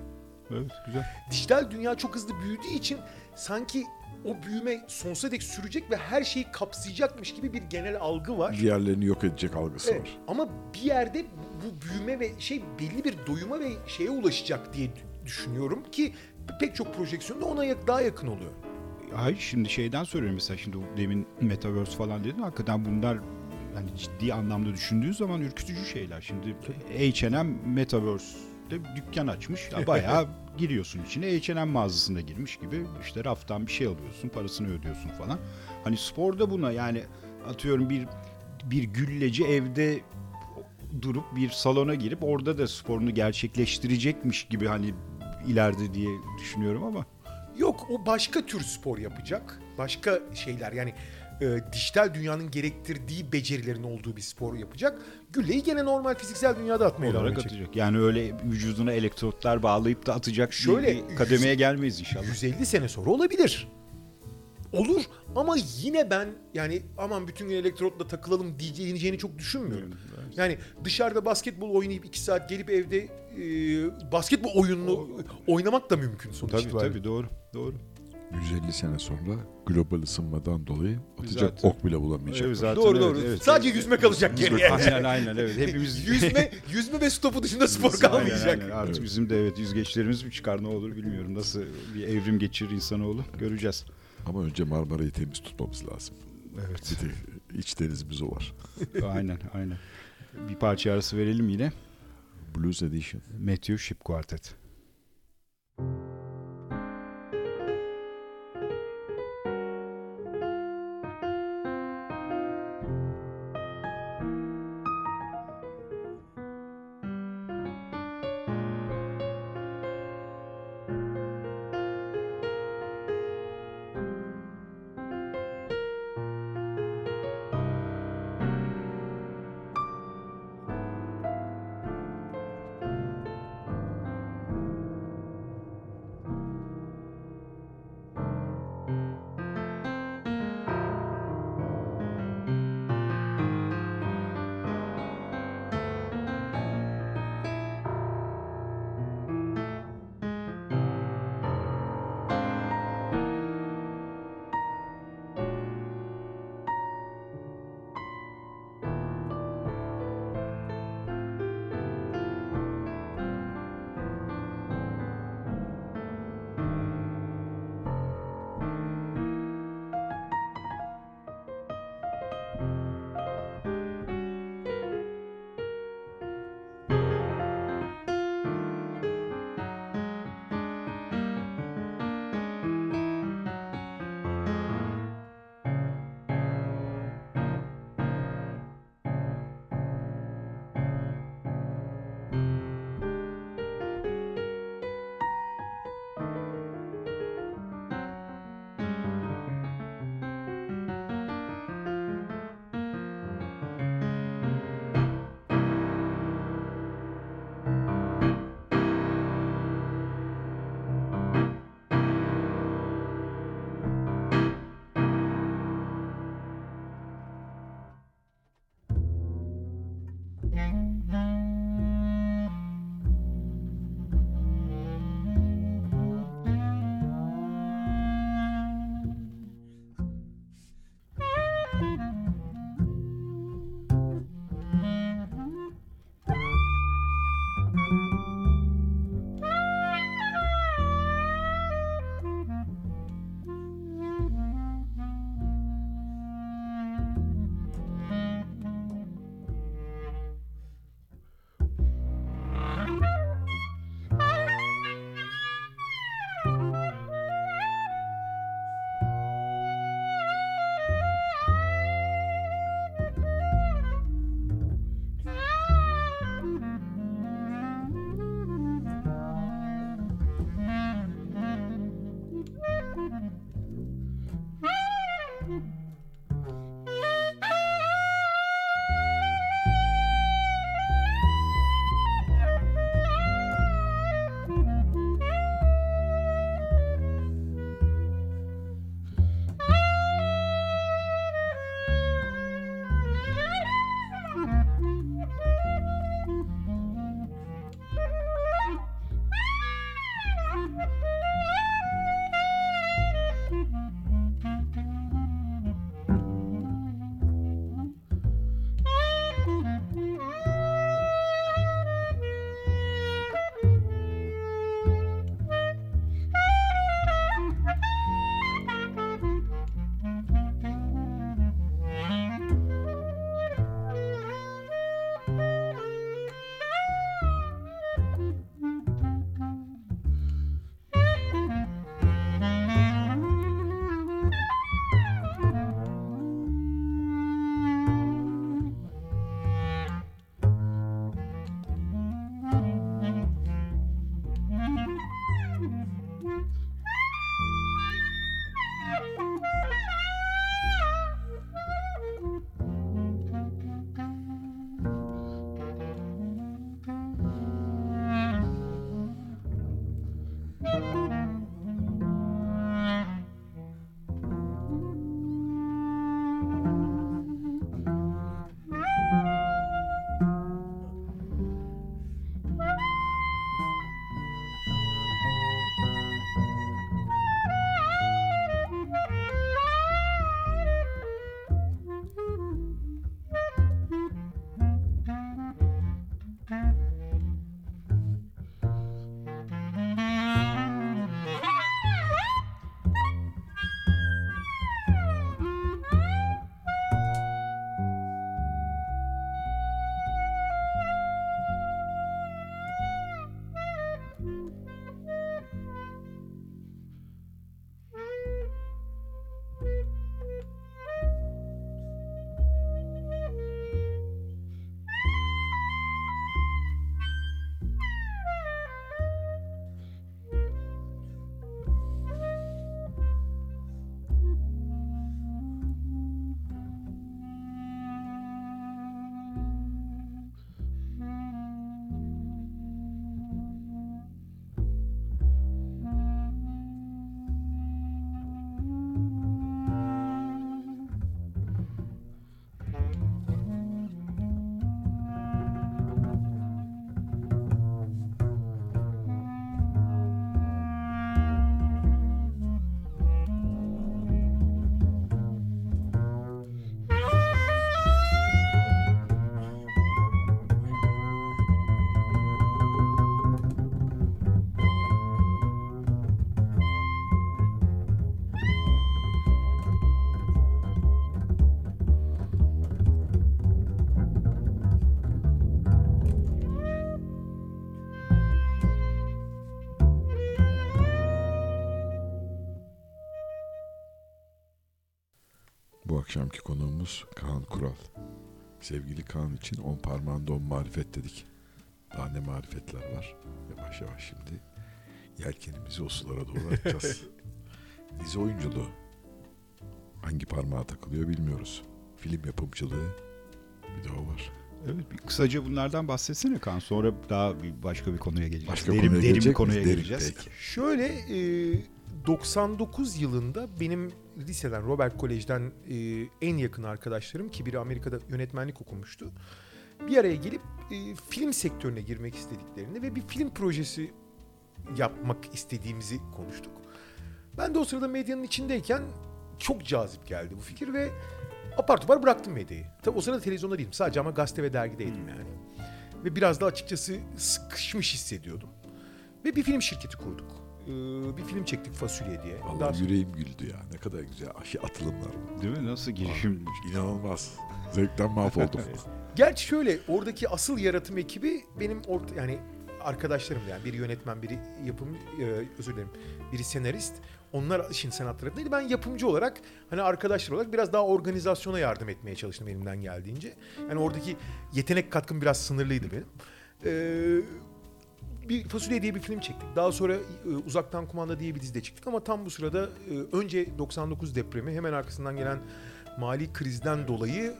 Evet güzel. dijital dünya çok hızlı büyüdüğü için sanki o büyüme sonsuza dek sürecek ve her şeyi kapsayacakmış gibi bir genel algı var. Diğerlerini yok edecek algısı Evet, var. ama bir yerde bu büyüme ve şey belli bir doyuma ve şeye ulaşacak diye düşünüyorum ki pek çok projeksiyonda ona yak- daha yakın oluyor. Hayır şimdi şeyden soruyorum mesela şimdi demin metaverse falan dedin hakikaten bunlar yani ciddi anlamda düşündüğün zaman ürkütücü şeyler. Şimdi H&M metaverse'de dükkan açmış. Ya bayağı (laughs) giriyorsun içine H&M mağazasına girmiş gibi işte raftan bir şey alıyorsun, parasını ödüyorsun falan. Hani sporda buna yani atıyorum bir bir gülleci evde durup bir salona girip orada da sporunu gerçekleştirecekmiş gibi hani ileride diye düşünüyorum ama. Yok o başka tür spor yapacak. Başka şeyler yani e, dijital dünyanın gerektirdiği becerilerin olduğu bir spor yapacak. Gülleyi gene normal fiziksel dünyada atmaya devam edecek. atacak. Yani öyle vücuduna elektrotlar bağlayıp da atacak Şöyle, bir kademeye gelmeyiz inşallah. 150 sene sonra olabilir. Olur ama yine ben yani aman bütün gün elektrotla takılalım diyeceğini çok düşünmüyorum. Yani dışarıda basketbol oynayıp iki saat gelip evde e, basketbol oyununu oynamak da mümkün sonuç Tabii itibariyle. tabii doğru. Doğru. 150 sene sonra global ısınmadan dolayı atacak Zaten- ok bile bulamayacak. Evet, zaten Doğru evet, doğru. evet. Sadece yüzme kalacak geriye. aynen aynen evet. Hepimiz (laughs) yüzme, yüzme ve stopu dışında spor Aynen, kalmayacak. aynen. Artık bizim de evet yüzgeçlerimiz mi çıkar ne olur bilmiyorum. Nasıl bir evrim geçirir insanoğlu göreceğiz. Ama önce Marmara'yı temiz tutmamız lazım. Evet. Bir de iç denizimiz o var. (laughs) aynen aynen. Bir parça arası verelim yine. Blues Edition. Matthew Ship Quartet. Konuğumuz Kaan Kural. Sevgili Kaan için on parmağında on marifet dedik. Daha ne marifetler var. Yavaş yavaş şimdi yelkenimizi o sulara doğru açacağız. (laughs) Dizi oyunculuğu. Hangi parmağa takılıyor bilmiyoruz. Film yapımcılığı bir de o var. Evet, bir kısaca bunlardan bahsetsene Kaan. Sonra daha bir başka bir konuya geleceğiz. Başka derin, konuya derin bir gelecek konuya miyiz? Derin, geleceğiz. peki. Şöyle e, 99 yılında benim liseden Robert Kolej'den e, en yakın arkadaşlarım ki biri Amerika'da yönetmenlik okumuştu. Bir araya gelip e, film sektörüne girmek istediklerini ve bir film projesi yapmak istediğimizi konuştuk. Ben de o sırada medyanın içindeyken çok cazip geldi bu fikir ve apar topar bıraktım medyayı. Tabii o sırada televizyonda değildim. Sadece ama gazete ve dergideydim yani. Ve biraz da açıkçası sıkışmış hissediyordum. Ve bir film şirketi kurduk. Ee, bir film çektik Fasulye diye. Daha sonra- yüreğim güldü ya. Ne kadar güzel aşı atılımlar. Değil mi? Nasıl girişim? İnanılmaz. Zevkten mahvoldum. (laughs) Gerçi şöyle oradaki asıl yaratım ekibi benim orta yani arkadaşlarım yani biri yönetmen biri yapım e, özür dilerim biri senarist onlar işin sanat tarafındaydı ben yapımcı olarak hani arkadaşlar olarak biraz daha organizasyona yardım etmeye çalıştım elimden geldiğince yani oradaki yetenek katkım biraz sınırlıydı benim Ee, bir Fasulye diye bir film çektik. Daha sonra e, Uzaktan Kumanda diye bir dizide çıktık ama tam bu sırada e, önce 99 depremi hemen arkasından gelen mali krizden dolayı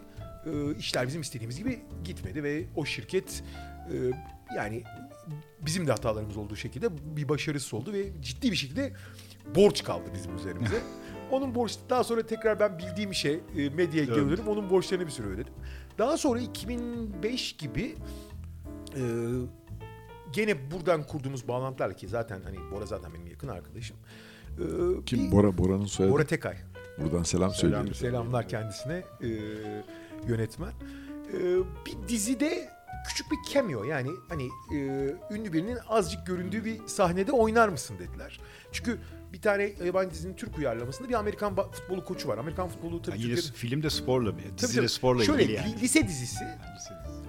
e, işler bizim istediğimiz gibi gitmedi ve o şirket e, yani bizim de hatalarımız olduğu şekilde bir başarısız oldu ve ciddi bir şekilde borç kaldı bizim üzerimize. (laughs) Onun borç daha sonra tekrar ben bildiğim şey medyaya Evet. dönüp onun borçlarını bir süre ödedim. Daha sonra 2005 gibi e, gene buradan kurduğumuz bağlantılarla ki zaten hani Bora zaten benim yakın arkadaşım. e, Kim? bir- Bora Bora'nın soyadı. Bora Tekay. Buradan selam, söylüyoruz. Selamlar kendisine e, yönetmen. E, bir dizide küçük bir cameo yani hani e, ünlü birinin azıcık göründüğü bir sahnede oynar mısın dediler. Çünkü bir tane yabancı dizinin Türk uyarlamasında bir Amerikan futbolu koçu var. Amerikan futbolu tabii Ha, yine Türkiye'de- filmde sporla bir, Tabii, dizide tabii. sporla Şöyle, ilgili yani. li- lise dizisi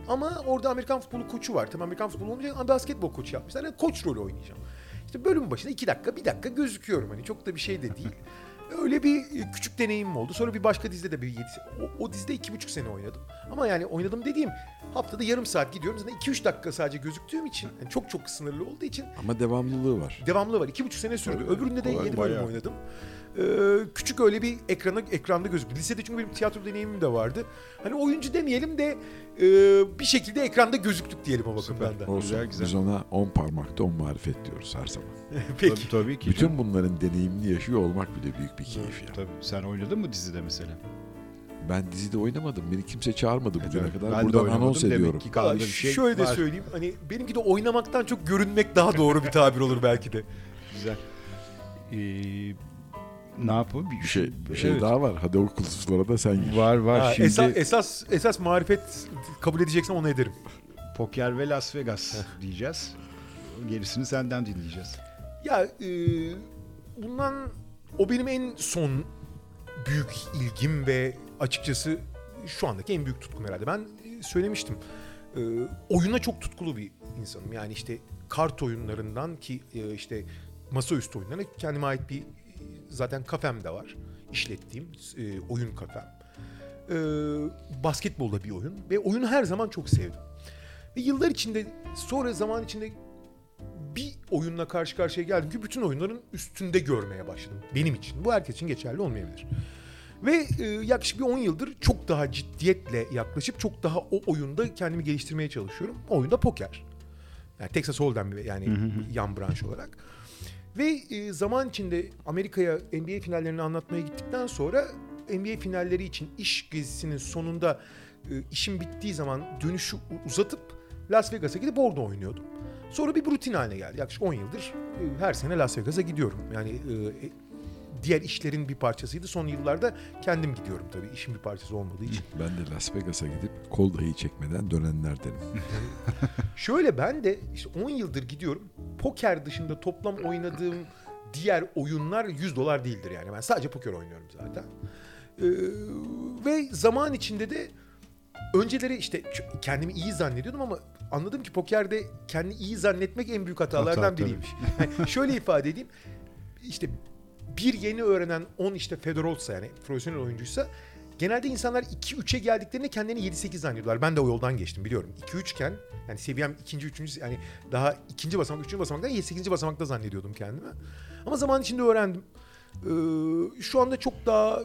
ama orada Amerikan futbolu koçu var. Tabii Amerikan futbolu olmayacak ama basketbol koçu yapmışlar. Yani koç rolü oynayacağım. İşte bölüm başına iki dakika bir dakika gözüküyorum. Hani çok da bir şey de değil. (laughs) Öyle bir e, küçük deneyimim oldu. Sonra bir başka dizide de bir yedi, o, o dizide iki buçuk sene oynadım. Ama yani oynadım dediğim haftada yarım saat gidiyorum. Zaten iki üç dakika sadece gözüktüğüm için yani çok çok sınırlı olduğu için Ama devamlılığı var. devamlı var. İki buçuk sene sürdü. Öbüründe de yedi bölüm oynadım. Ee, küçük öyle bir ekrana ekranda gözüktü. Lisede çünkü benim tiyatro deneyimim de vardı. Hani oyuncu demeyelim de e, bir şekilde ekranda gözüktük diyelim o bakımdan da. Olsun. Güzel, güzel. Biz ona on parmakta on marifet diyoruz her zaman. (laughs) Peki. Tabii, tabii ki. Bütün bunların deneyimini yaşıyor olmak bile büyük bir keyif ya. Tabii. Sen oynadın mı dizide mesela? Ben dizide oynamadım. Beni kimse çağırmadı bugüne Evet, kadar. ben de Buradan oynamadım. anons Demek ediyorum. ki bir şey şöyle de var. söyleyeyim. Hani benimki de oynamaktan çok görünmek daha doğru bir tabir olur belki de. Güzel. Ee, ne yapalım? Bir şey, bir şey Evet. daha var. Hadi o kılıçlara da sen gir. Var var. Ha, Şimdi esas, esas esas marifet kabul edeceksem onu ederim. poker ve Las Vegas diyeceğiz. Gerisini senden dinleyeceğiz. Ya e, bundan o benim en son büyük ilgim ve açıkçası şu andaki en büyük tutkum herhalde. Ben e, söylemiştim. E, oyuna çok tutkulu bir insanım. Yani işte kart oyunlarından ki e, işte masaüstü oyunlarına kendime ait bir zaten kafem de var. İşlettiğim e, oyun kafem. E, basketbolda bir oyun ve oyunu her zaman çok sevdim. Ve yıllar içinde sonra zaman içinde bir oyunla karşı karşıya geldim ki bütün oyunların üstünde görmeye başladım. Benim için. Bu herkes için geçerli olmayabilir. Ve e, yaklaşık bir 10 yıldır çok daha ciddiyetle yaklaşıp çok daha o oyunda kendimi geliştirmeye çalışıyorum. O oyunda poker. Yani Texas Hold'em yani yan branş olarak. Ve e, zaman içinde Amerika'ya NBA finallerini anlatmaya gittikten sonra NBA finalleri için iş gezisinin sonunda e, işim bittiği zaman dönüşü uzatıp Las Vegas'a gidip orada oynuyordum. Sonra bir rutin haline geldi. Yaklaşık 10 yıldır e, her sene Las Vegas'a gidiyorum. Yani e, diğer işlerin bir parçasıydı. Son yıllarda kendim gidiyorum tabii işin bir parçası olmadığı için. Ben de Las Vegas'a gidip kol dahi çekmeden dönenlerdenim. (laughs) Şöyle ben de işte 10 yıldır gidiyorum. Poker dışında toplam oynadığım diğer oyunlar 100 dolar değildir yani. Ben sadece poker oynuyorum zaten. Ee, ve zaman içinde de önceleri işte kendimi iyi zannediyordum ama anladım ki pokerde kendini iyi zannetmek en büyük hatalardan Hata, biriymiş. Yani şöyle ifade edeyim. İşte bir yeni öğrenen 10 işte Fedor olsa yani profesyonel oyuncuysa genelde insanlar 2-3'e geldiklerinde kendilerini 7-8 zannediyorlar. Ben de o yoldan geçtim biliyorum. 2-3 iken yani seviyem ikinci, üçüncü yani daha ikinci basamak, üçüncü basamaktan 7-8. basamakta zannediyordum kendimi. Ama zaman içinde öğrendim. Ee, şu anda çok daha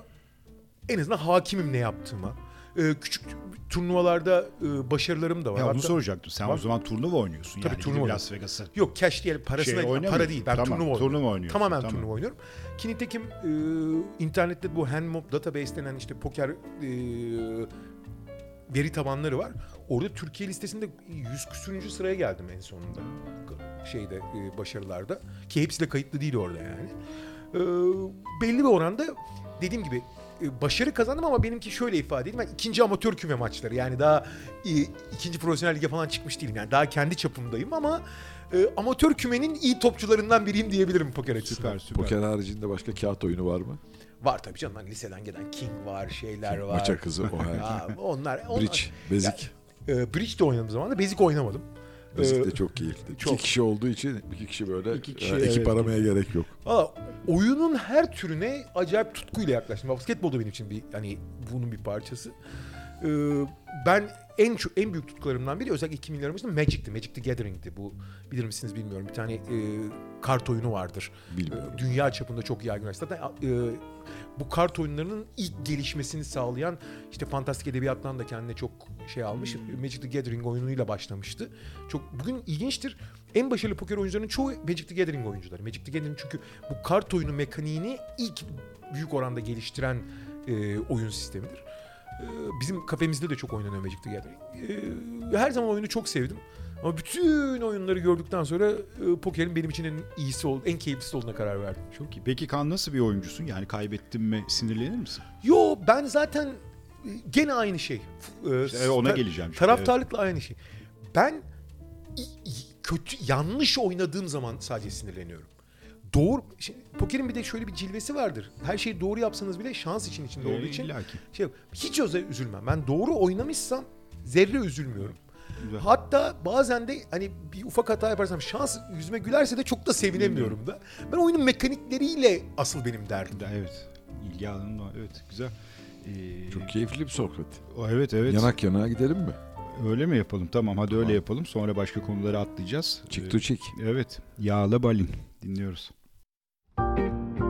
en azından hakimim ne yaptığıma. Ee, küçük turnuvalarda e, başarılarım da var. Ya onu Hatta- soracaktım. Sen Var. o zaman turnuva oynuyorsun. Tabii yani turnuva Las Vegas'a. Yok cash diyelim parasına Şey, para değil. Ben Tamam, turnuva oynuyorum. turnuva oynuyorsun, Tamamen tamam. turnuva oynuyorum. Ki nitekim e, internette bu Handmob database denen işte poker e, veri tabanları var. Orada Türkiye listesinde 100 küsürüncü sıraya geldim en sonunda. Şeyde e, başarılarda. Ki hepsi de kayıtlı değil orada yani. E, belli bir oranda dediğim gibi e, başarı kazandım ama benimki şöyle ifade edeyim. Ben ikinci amatör küme maçları yani daha e, ikinci profesyonel lige falan çıkmış değilim. Yani daha kendi çapımdayım ama e, amatör kümenin iyi topçularından biriyim diyebilirim poker açısından. Süper süper. Poker haricinde başka kağıt oyunu var mı? Var tabii canım. Hani liseden gelen King var, şeyler var. Maça kızı o her. (laughs) Onlar, onlar. Bridge, bezik. E, bridge de oynadım zamanında. Bezik oynamadım. Bezik Ee, de çok keyifli. çok. İki kişi olduğu için iki kişi böyle İki kişi, e, ekip evet. aramaya gerek yok. Valla oyunun her türüne acayip tutkuyla yaklaştım. Basketbol da benim için bir hani bunun bir parçası. Ee, ben en çok en büyük tutkularımdan biri özellikle 2000'lerin başında Magic'ti. Magic the Gathering'ti. Bu bilir misiniz bilmiyorum. Bir tane e, kart oyunu vardır. Bilmiyorum. E, Dünya çapında çok yaygın. Zaten e, bu kart oyunlarının ilk gelişmesini sağlayan işte fantastik edebiyattan da kendine çok şey almış. Magic the Gathering oyunuyla başlamıştı. Çok bugün ilginçtir. En başarılı poker oyuncularının çoğu Magic the Gathering oyuncuları. Magic the Gathering çünkü bu kart oyunu mekaniğini ilk büyük oranda geliştiren e, oyun sistemidir. E, bizim kafemizde de çok oynanıyor Magic the Gathering. E, her zaman oyunu çok sevdim. Ama bütün oyunları gördükten sonra e, pokerin benim için en iyisi, ol, en keyiflisi olduğuna karar verdim. Çok iyi. Peki Kan nasıl bir oyuncusun? Yani kaybettin mi sinirlenir misin? Yo ben zaten e, gene aynı şey. F- e, İşte ona geleceğim şimdi, Taraftarlıkla aynı şey. Ben kötü yanlış oynadığım zaman sadece sinirleniyorum. Doğru şimdi, pokerin bir de şöyle bir cilvesi vardır. Her şeyi doğru yapsanız bile şans için içinde olduğu Ee, için illaki. şey hiç özel üzülmem. Ben doğru oynamışsam zerre üzülmüyorum. Güzel. Hatta bazen de hani bir ufak hata yaparsam şans yüzüme gülerse de çok da sevinemiyorum da. Ben oyunun mekanikleriyle asıl benim derdim. Evet. İlgi alanın var. Evet güzel. Ee, Çok keyifli bir sohbet. o- evet evet. Yanak yanağa gidelim mi? Öyle mi yapalım? Tamam hadi öyle Tamam. yapalım. Sonra başka konulara atlayacağız. Çık to çık. Ee, evet. Yağla balin. Dinliyoruz. heaven.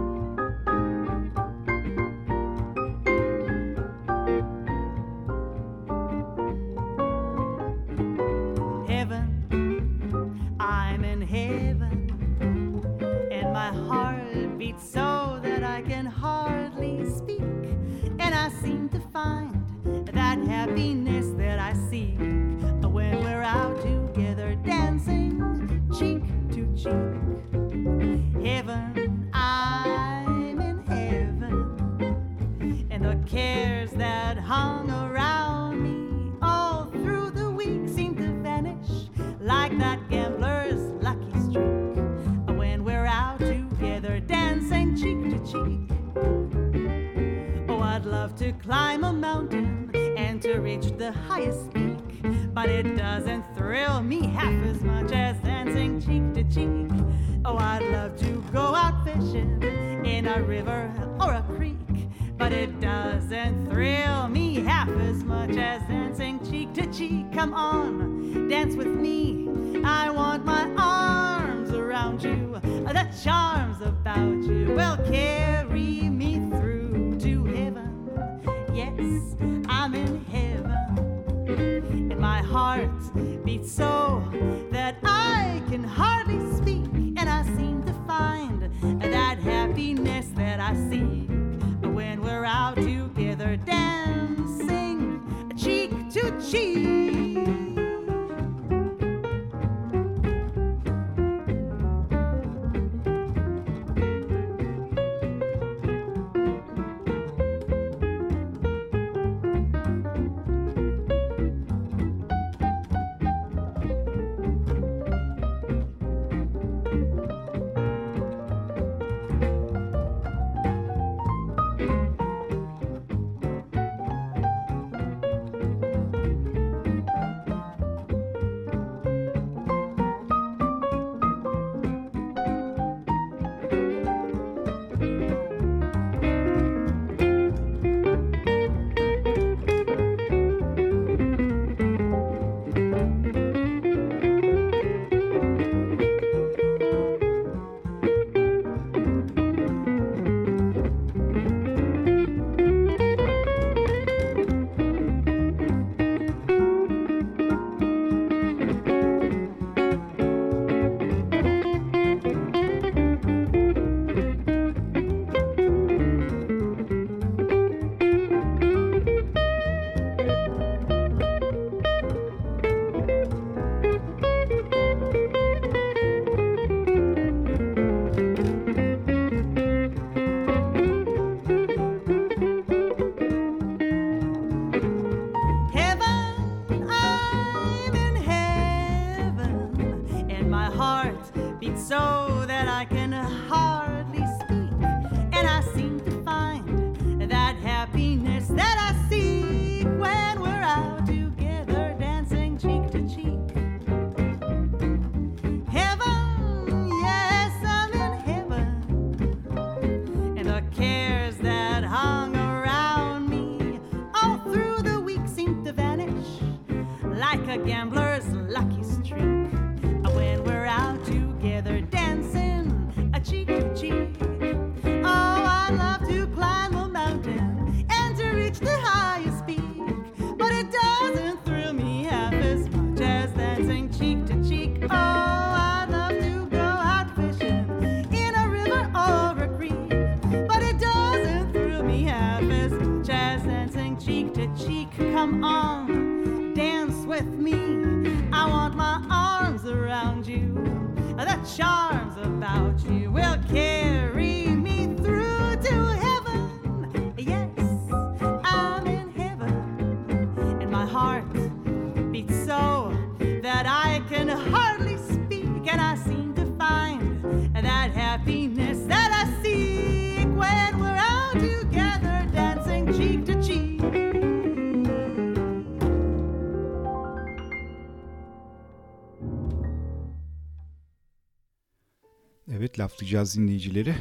Evet laflayacağız dinleyicileri.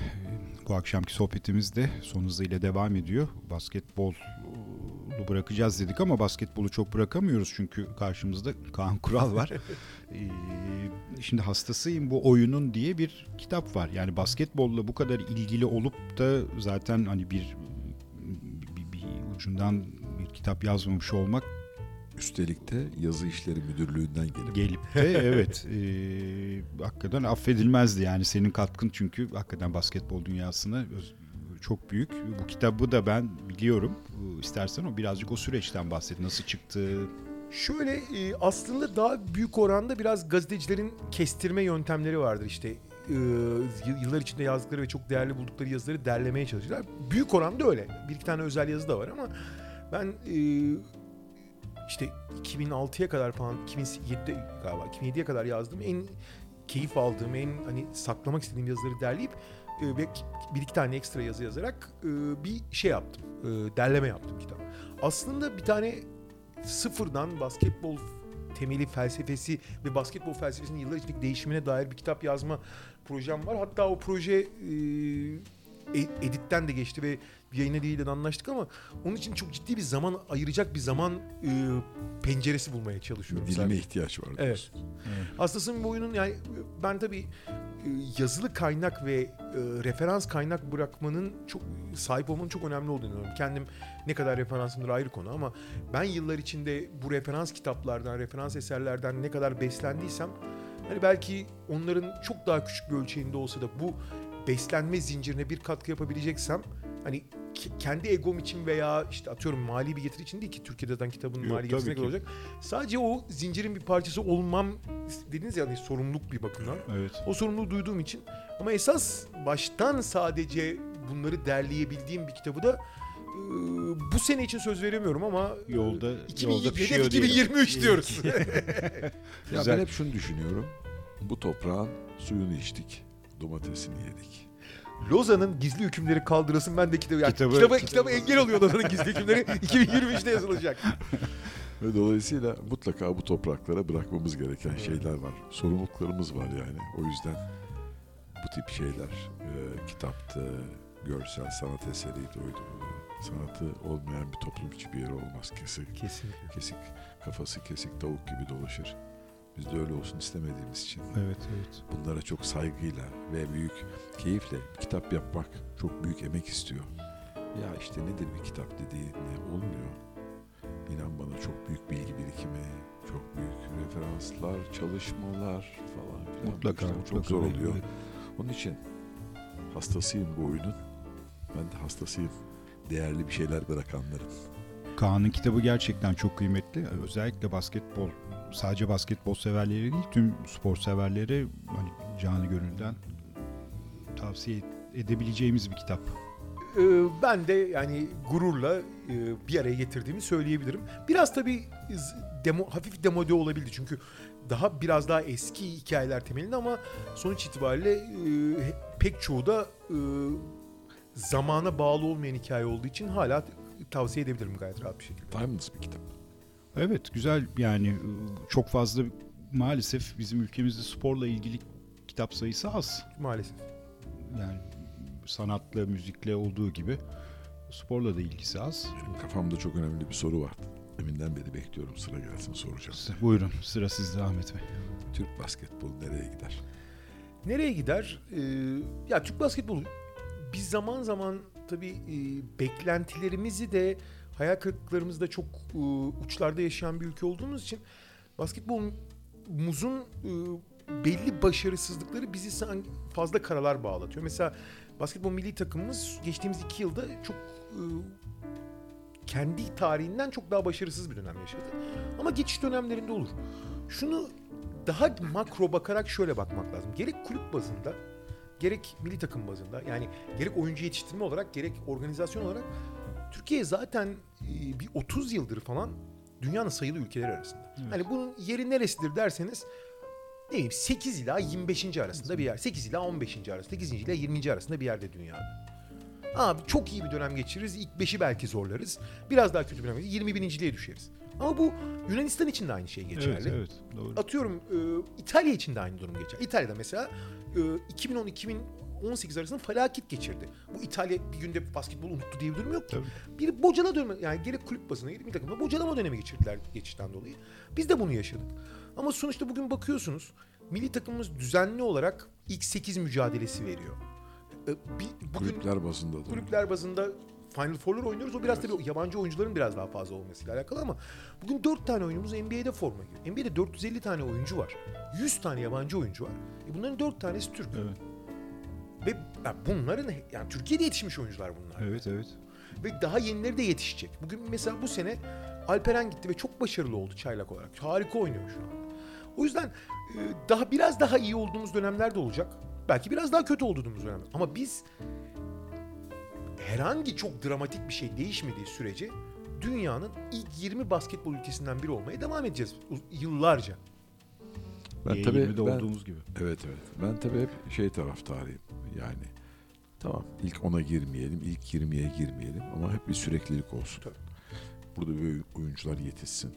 Bu akşamki sohbetimiz de son hızıyla devam ediyor. Basketbolu bırakacağız dedik ama basketbolu çok bırakamıyoruz çünkü karşımızda Kaan Kural var. (laughs) Ee, Şimdi hastasıyım bu oyunun diye bir kitap var. Yani basketbolla bu kadar ilgili olup da zaten hani bir bir, bir ucundan bir kitap yazmamış olmak Üstelik de yazı işleri müdürlüğünden gelip gelip de evet e, hakikaten affedilmezdi yani senin katkın çünkü hakikaten basketbol dünyasına öz- çok büyük. Bu kitabı da ben biliyorum. İstersen o birazcık o süreçten bahset. Nasıl çıktı? Şöyle e, aslında daha büyük oranda biraz gazetecilerin kestirme yöntemleri vardır işte. e, yıllar içinde yazdıkları ve çok değerli buldukları yazıları derlemeye çalışıyorlar. Büyük oranda öyle. Bir iki tane özel yazı da var ama ben e, işte 2006'ya kadar falan 2007'de galiba 2007'ye kadar yazdığım en keyif aldığım en hani saklamak istediğim yazıları derleyip e, bir iki tane ekstra yazı yazarak e, bir şey yaptım. E, derleme yaptım kitap. Aslında bir tane sıfırdan basketbol temeli felsefesi ve basketbol felsefesinin yıllar içindeki değişimine dair bir kitap yazma projem var. Hatta o proje e- editten de geçti ve yayın de anlaştık ama onun için çok ciddi bir zaman ayıracak bir zaman e, penceresi bulmaya çalışıyorum. dilime sadece. ihtiyaç var. Evet. diyorsun. Hastasın bu oyunun yani ben tabii e, yazılı kaynak ve e, referans kaynak bırakmanın çok sahip olmanın çok önemli olduğunu inanıyorum. Kendim ne kadar referansımdır ayrı konu ama ben yıllar içinde bu referans kitaplardan, referans eserlerden ne kadar beslendiysem hani belki onların çok daha küçük bir ölçeğinde olsa da bu beslenme zincirine bir katkı yapabileceksem hani ke- kendi egom için veya işte atıyorum mali bir getiri için değil ki Türkiye'de zaten kitabın Yok, mali tabii getirisi ne kadar ki. olacak. Sadece o zincirin bir parçası olmam dediniz ya hani sorumluluk bir bakımdan. Evet. O sorumluluğu duyduğum için ama esas baştan sadece bunları derleyebildiğim bir kitabı da bu sene için söz veremiyorum ama Yolda- e, yolda 2007 pişiyor diyelim. 2023 diyoruz. (laughs) Ya ben hep şunu düşünüyorum. Bu toprağın suyunu içtik. Domatesini yedik. Lozan'ın gizli hükümleri kaldırılsın ben de kitabı yani Kitabı- kitabı- kitaba engel oluyor Lozan'ın gizli hükümleri (laughs) 2023'te yazılacak. Ve dolayısıyla mutlaka bu topraklara bırakmamız gereken şeyler var. Sorumluluklarımız var yani. O yüzden bu tip şeyler e, kitaptı, görsel sanat eseriydi oydu. Sanatı olmayan bir toplum hiçbir yeri olmaz. Kesik, Kesinlikle. kesik kafası kesik tavuk gibi dolaşır. Biz de öyle olsun istemediğimiz için Evet, evet. bunlara çok saygıyla ve büyük keyifle kitap yapmak çok büyük emek istiyor. Ya işte nedir bir kitap dediğinde olmuyor. İnan bana çok büyük bilgi birikimi, çok büyük referanslar, çalışmalar falan filan. Mutlaka, mutlaka. çok zor oluyor. Evet. Onun için hastasıyım bu oyunun. Ben de hastasıyım. Değerli bir şeyler bırakanların. Kaan'ın kitabı gerçekten çok kıymetli. Özellikle basketbol, sadece basketbol severleri değil, tüm spor severlere hani canı gönülden tavsiye edebileceğimiz bir kitap. Ee, ben de yani gururla e, bir araya getirdiğimi söyleyebilirim. Biraz tabii demo, hafif demode olabildi çünkü daha biraz daha eski hikayeler temelinde ama sonuç itibariyle e, pek çoğu da e, zamana bağlı olmayan hikaye olduğu için hala tavsiye edebilirim gayet rahat bir şekilde. Timeless bir kitap. Evet güzel yani çok fazla maalesef bizim ülkemizde sporla ilgili kitap sayısı az. Maalesef. Yani sanatla, müzikle olduğu gibi sporla da ilgisi az. Benim kafamda çok önemli bir soru var. Deminden beri bekliyorum sıra gelsin soracağım. Buyurun sıra sizde Ahmet Bey. Türk basketbolu nereye gider? Nereye gider? Ee, ya Türk basketbolu biz zaman zaman tabii e, beklentilerimizi de hayal kırıklıklarımızı da çok e, uçlarda yaşayan bir ülke olduğumuz için basketbolumuzun e, belli başarısızlıkları bizi fazla karalar bağlatıyor. Mesela basketbol milli takımımız geçtiğimiz iki yılda çok e, kendi tarihinden çok daha başarısız bir dönem yaşadı. Ama geçiş dönemlerinde olur. Şunu daha makro bakarak şöyle bakmak lazım. Gerek kulüp bazında, gerek milli takım bazında yani gerek oyuncu yetiştirme olarak gerek organizasyon olarak Türkiye zaten e, bir 30 yıldır falan dünyanın sayılı ülkeler arasında. Hani bunun yeri neresidir derseniz ne bileyim 8 ila 25. arasında bir yer. 8 ila 15. arasında, 8. ila 20. arasında bir yerde dünyada. Abi çok iyi bir dönem geçiririz. İlk 5'i belki zorlarız. Biraz daha kötü bir dönem geçiririz. 20 birinciliğe düşeriz. Ama bu Yunanistan için de aynı şey geçerli. Evet evet doğru. Atıyorum e, İtalya için de aynı durum geçer. İtalya'da mesela e, 2010-2018 arasında felaket geçirdi. Bu İtalya bir günde basketbolu unuttu diye bir durum yok ki. Bir bocala dönme yani gerek kulüp bazına gerek bir takımda bocalama dönemi geçirdiler geçişten dolayı. Biz de bunu yaşadık. Ama sonuçta bugün bakıyorsunuz milli takımımız düzenli olarak ilk 8 mücadelesi veriyor. E, bir, bugün Kulüpler bazında da. kulüpler bazında Final Four'lar oynuyoruz. O biraz tabii yabancı oyuncuların biraz daha fazla olmasıyla alakalı ama bugün 4 tane oyuncumuz NBA'de forma giyiyor. NBA'de 450 tane oyuncu var. 100 tane yabancı oyuncu var. E bunların 4 tanesi Türk. Evet. Ve bunların yani Türkiye'de yetişmiş oyuncular bunlar. Evet evet. Ve daha yenileri de yetişecek. Bugün mesela bu sene Alperen gitti ve çok başarılı oldu çaylak olarak. Harika oynuyor şu an. O yüzden e, daha biraz daha iyi olduğumuz dönemler de olacak. Belki biraz daha kötü olduğumuz dönemler. Ama biz herhangi çok dramatik bir şey değişmediği sürece dünyanın ilk 20 basketbol ülkesinden biri olmaya devam edeceğiz yıllarca. Ben E20'de tabii ben, olduğumuz gibi. Evet evet. Ben tabii hep şey taraftarıyım. Yani tamam ilk ona girmeyelim, ilk 20'ye girmeyelim ama hep bir süreklilik olsun. Tabii. Burada bir oyuncular yetişsin.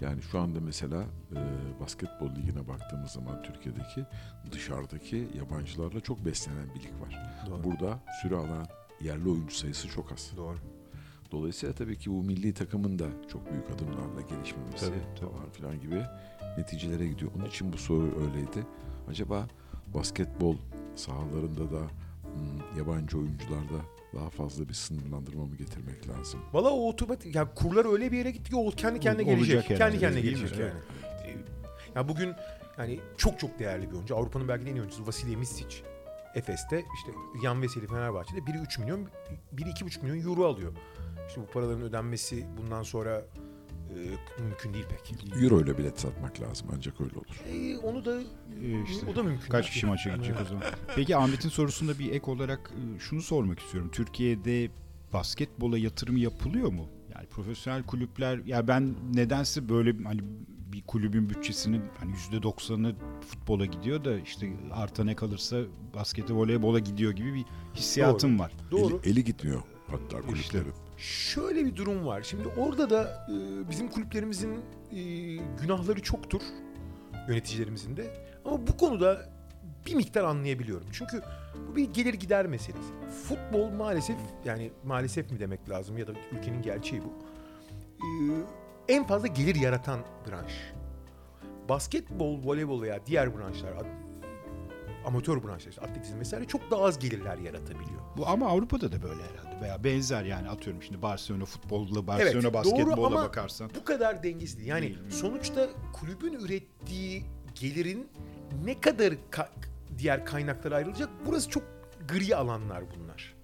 Yani şu anda mesela e, basketbol ligine baktığımız zaman Türkiye'deki dışarıdaki yabancılarla çok beslenen bir lig var. Doğru. Burada süre alan yerli oyuncu sayısı çok az. Doğru. Dolayısıyla tabii ki bu milli takımın da çok büyük adımlarla gelişmemesi Tabii, tabii. falan filan gibi neticelere gidiyor. Onun için bu soru öyleydi. Acaba basketbol sahalarında da hmm, yabancı oyuncularda daha fazla bir sınırlandırma mı getirmek lazım? Valla o otomatik yani kurlar öyle bir yere gitti ki o kendi kendine Olacak gelecek. herhalde, kendi kendine değil mi? gelecek Evet. yani. Ya bugün yani çok çok değerli bir oyuncu. Avrupa'nın belki de en iyi oyuncusu Vasilya Misic. Efes'te işte Yan Veseli Fenerbahçe'de biri 3 milyon, biri 2,5 milyon euro alıyor. İşte bu paraların ödenmesi bundan sonra e, mümkün değil pek. Euro ile bilet satmak lazım ancak öyle olur. E, onu da Ee, işte o da mümkün. Kaç kişi maça gidecek o zaman? (laughs) Peki Ahmet'in sorusunda bir ek olarak e, şunu sormak istiyorum. Türkiye'de basketbola yatırım yapılıyor mu? Yani profesyonel kulüpler ya ben nedense böyle hani bir kulübün bütçesinin hani %90'ı futbola gidiyor da işte arta ne kalırsa baskete voleybola gidiyor gibi bir hissiyatım var. Doğru. Eli, eli gitmiyor hatta İşte. Şöyle bir durum var. Şimdi orada da e, bizim kulüplerimizin e, günahları çoktur yöneticilerimizin de. Ama bu konuda bir miktar anlayabiliyorum. Çünkü bu bir gelir gider meselesi. Futbol maalesef yani maalesef mi demek lazım ya da ülkenin gerçeği bu. E, en fazla gelir yaratan branş. Basketbol, voleybol veya diğer branşlar, at- amatör branşlar, atletizm vesaire çok daha az gelirler yaratabiliyor. Bu ama Avrupa'da da böyle herhalde veya benzer yani atıyorum şimdi Barcelona futbolla Barcelona doğru basketbola ama bakarsan. Bu kadar dengesiz değil. Yani Değil. sonuçta kulübün ürettiği gelirin ne kadar ka- diğer kaynaklara ayrılacak burası çok gri alanlar bunlar.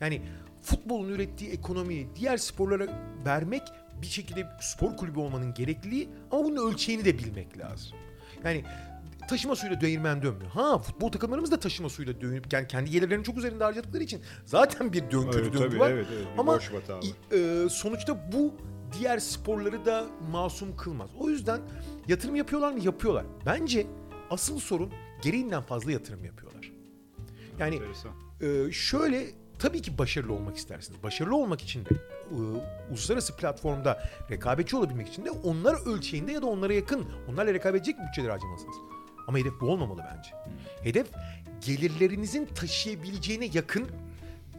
Yani futbolun ürettiği ekonomiyi diğer sporlara vermek bir şekilde spor kulübü olmanın gerekliliği ama bunun ölçeğini de bilmek lazım. Yani taşıma suyuyla değirmen dönmüyor. Ha futbol takımlarımız da taşıma suyuyla dönüp yani kendi gelirlerinin çok üzerinde harcadıkları için zaten bir dön kötü Evet, döngü tabii, var. evet, evet, Ama e, sonuçta bu diğer sporları da masum kılmaz. O yüzden yatırım yapıyorlar mı? Yapıyorlar. Bence asıl sorun gereğinden fazla yatırım yapıyorlar. Yani e, şöyle tabii ki başarılı olmak istersiniz. Başarılı olmak için de e, uluslararası platformda rekabetçi olabilmek için de onlar ölçeğinde ya da onlara yakın, onlarla rekabet edecek bütçeler harcamalısınız. Ama hedef bu olmamalı bence. Hedef gelirlerinizin taşıyabileceğine yakın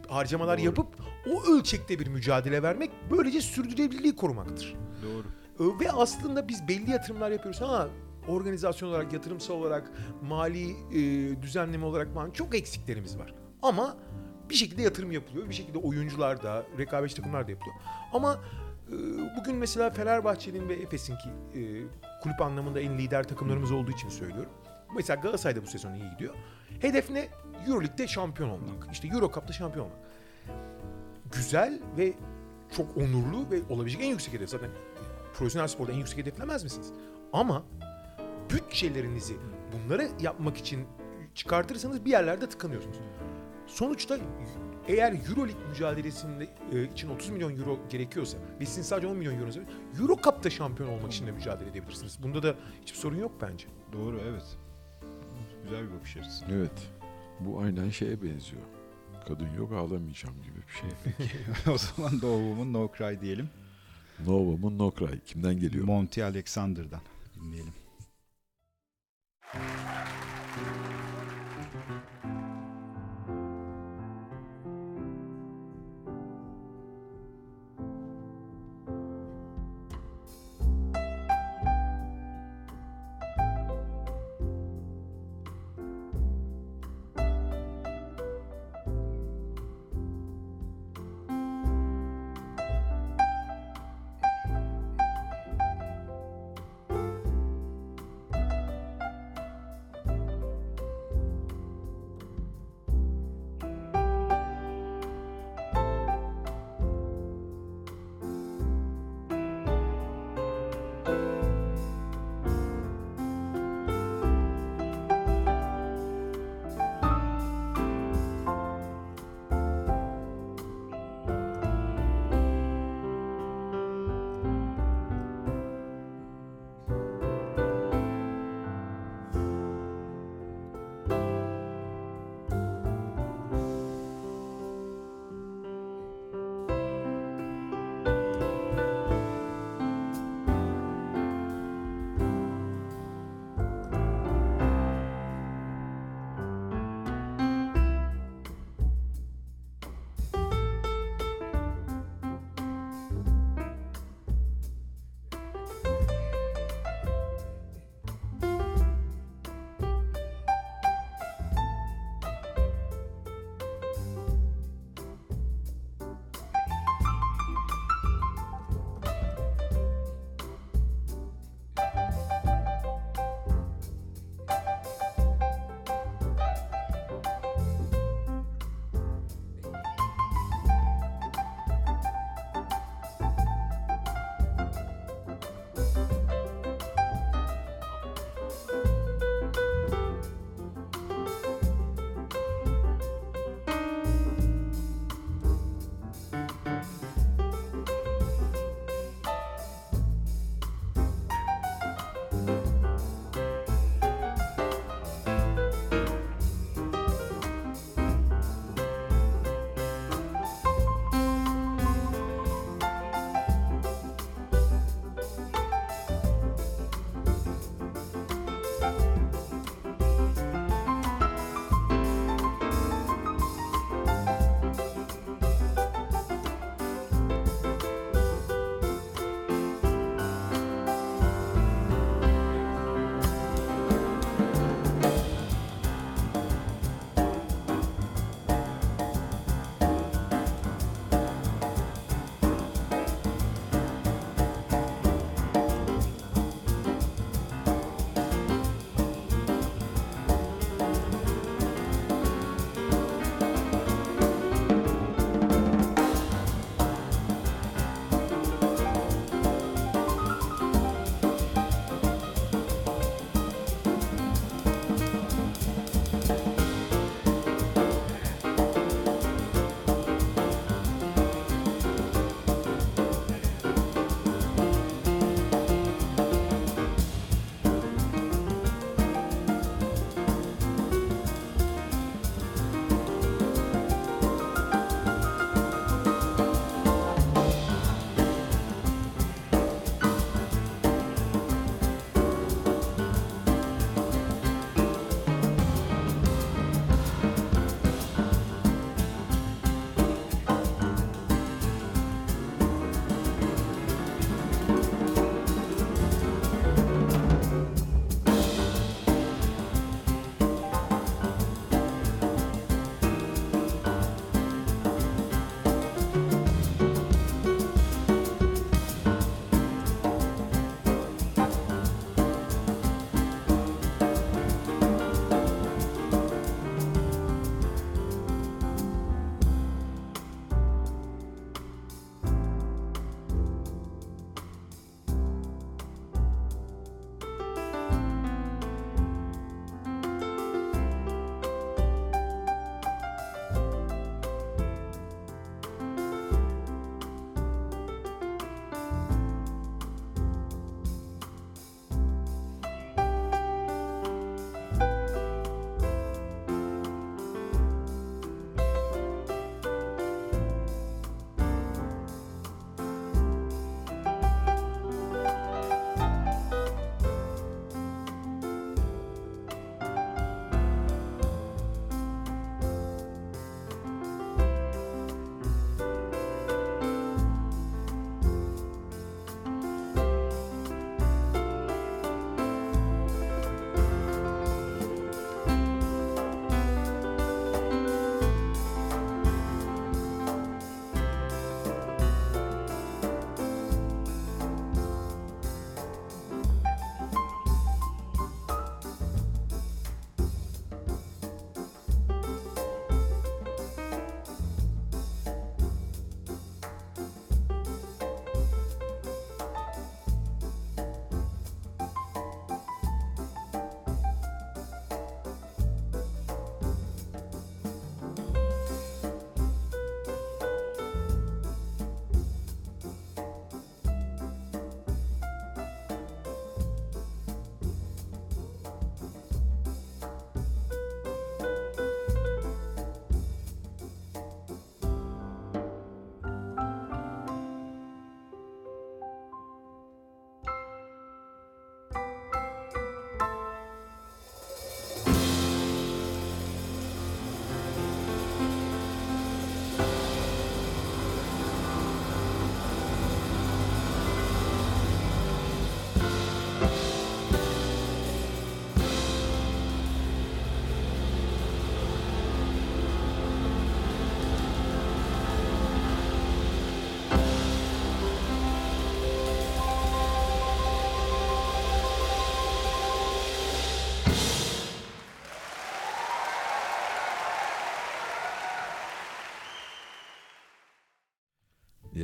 harcamalar yapıp o ölçekte bir mücadele vermek böylece sürdürülebilirliği korumaktır. Doğru. Ee, Ve aslında biz belli yatırımlar yapıyoruz. Ha organizasyon olarak, yatırımsal olarak, mali e, düzenleme olarak falan çok eksiklerimiz var. Ama bir şekilde yatırım yapılıyor. Bir şekilde oyuncular da, rekabetçi takımlar da yapılıyor. Ama bugün mesela Fenerbahçe'nin ve Efes'in ki e, kulüp anlamında en lider takımlarımız olduğu için söylüyorum. Mesela Galatasaray'da bu sezon iyi gidiyor. Hedef ne? Euroleague'de şampiyon olmak. İşte Euro Cup'ta şampiyon olmak. Güzel ve çok onurlu ve olabilecek en yüksek hedef. Zaten profesyonel sporda en yüksek hedeflemez misiniz? Ama bütçelerinizi bunları yapmak için çıkartırsanız bir yerlerde tıkanıyorsunuz. Sonuçta eğer Euroleague mücadelesinde e, için 30 milyon euro gerekiyorsa ve sizin sadece 10 milyon euro Euro Cup'ta şampiyon olmak için de mücadele edebilirsiniz. Bunda da hiçbir sorun yok bence. Doğru evet. Güzel bir bakış açısı. Evet. Bu aynen şeye benziyor. Kadın yok ağlamayacağım gibi bir şey. (laughs) o zaman Doğum'un No Cry diyelim. Nova'mın No Cry. Kimden geliyor? Monty Alexander'dan dinleyelim.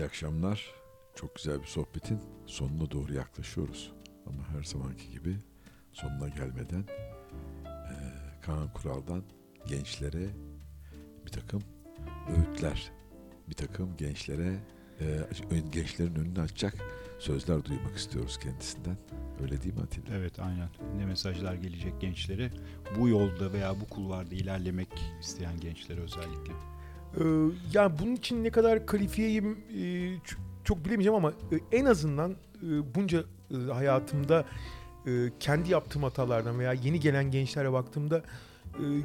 Akşamlar. Çok güzel bir sohbetin sonuna doğru yaklaşıyoruz. Ama her zamanki gibi sonuna gelmeden eee Kaan Kural'dan gençlere bir takım öğütler, bir takım gençlere ön- gençlerin önünü açacak sözler duymak istiyoruz kendisinden. Öyle değil mi Atilla? Evet aynen. Ne mesajlar gelecek gençlere? Bu yolda veya bu kulvarda ilerlemek isteyen gençlere özellikle. Ee, yani bunun için ne kadar kalifiyeyim e, çok bilemeyeceğim ama e, en azından e, bunca hayatımda kendi yaptığım hatalardan veya yeni gelen gençlere baktığımda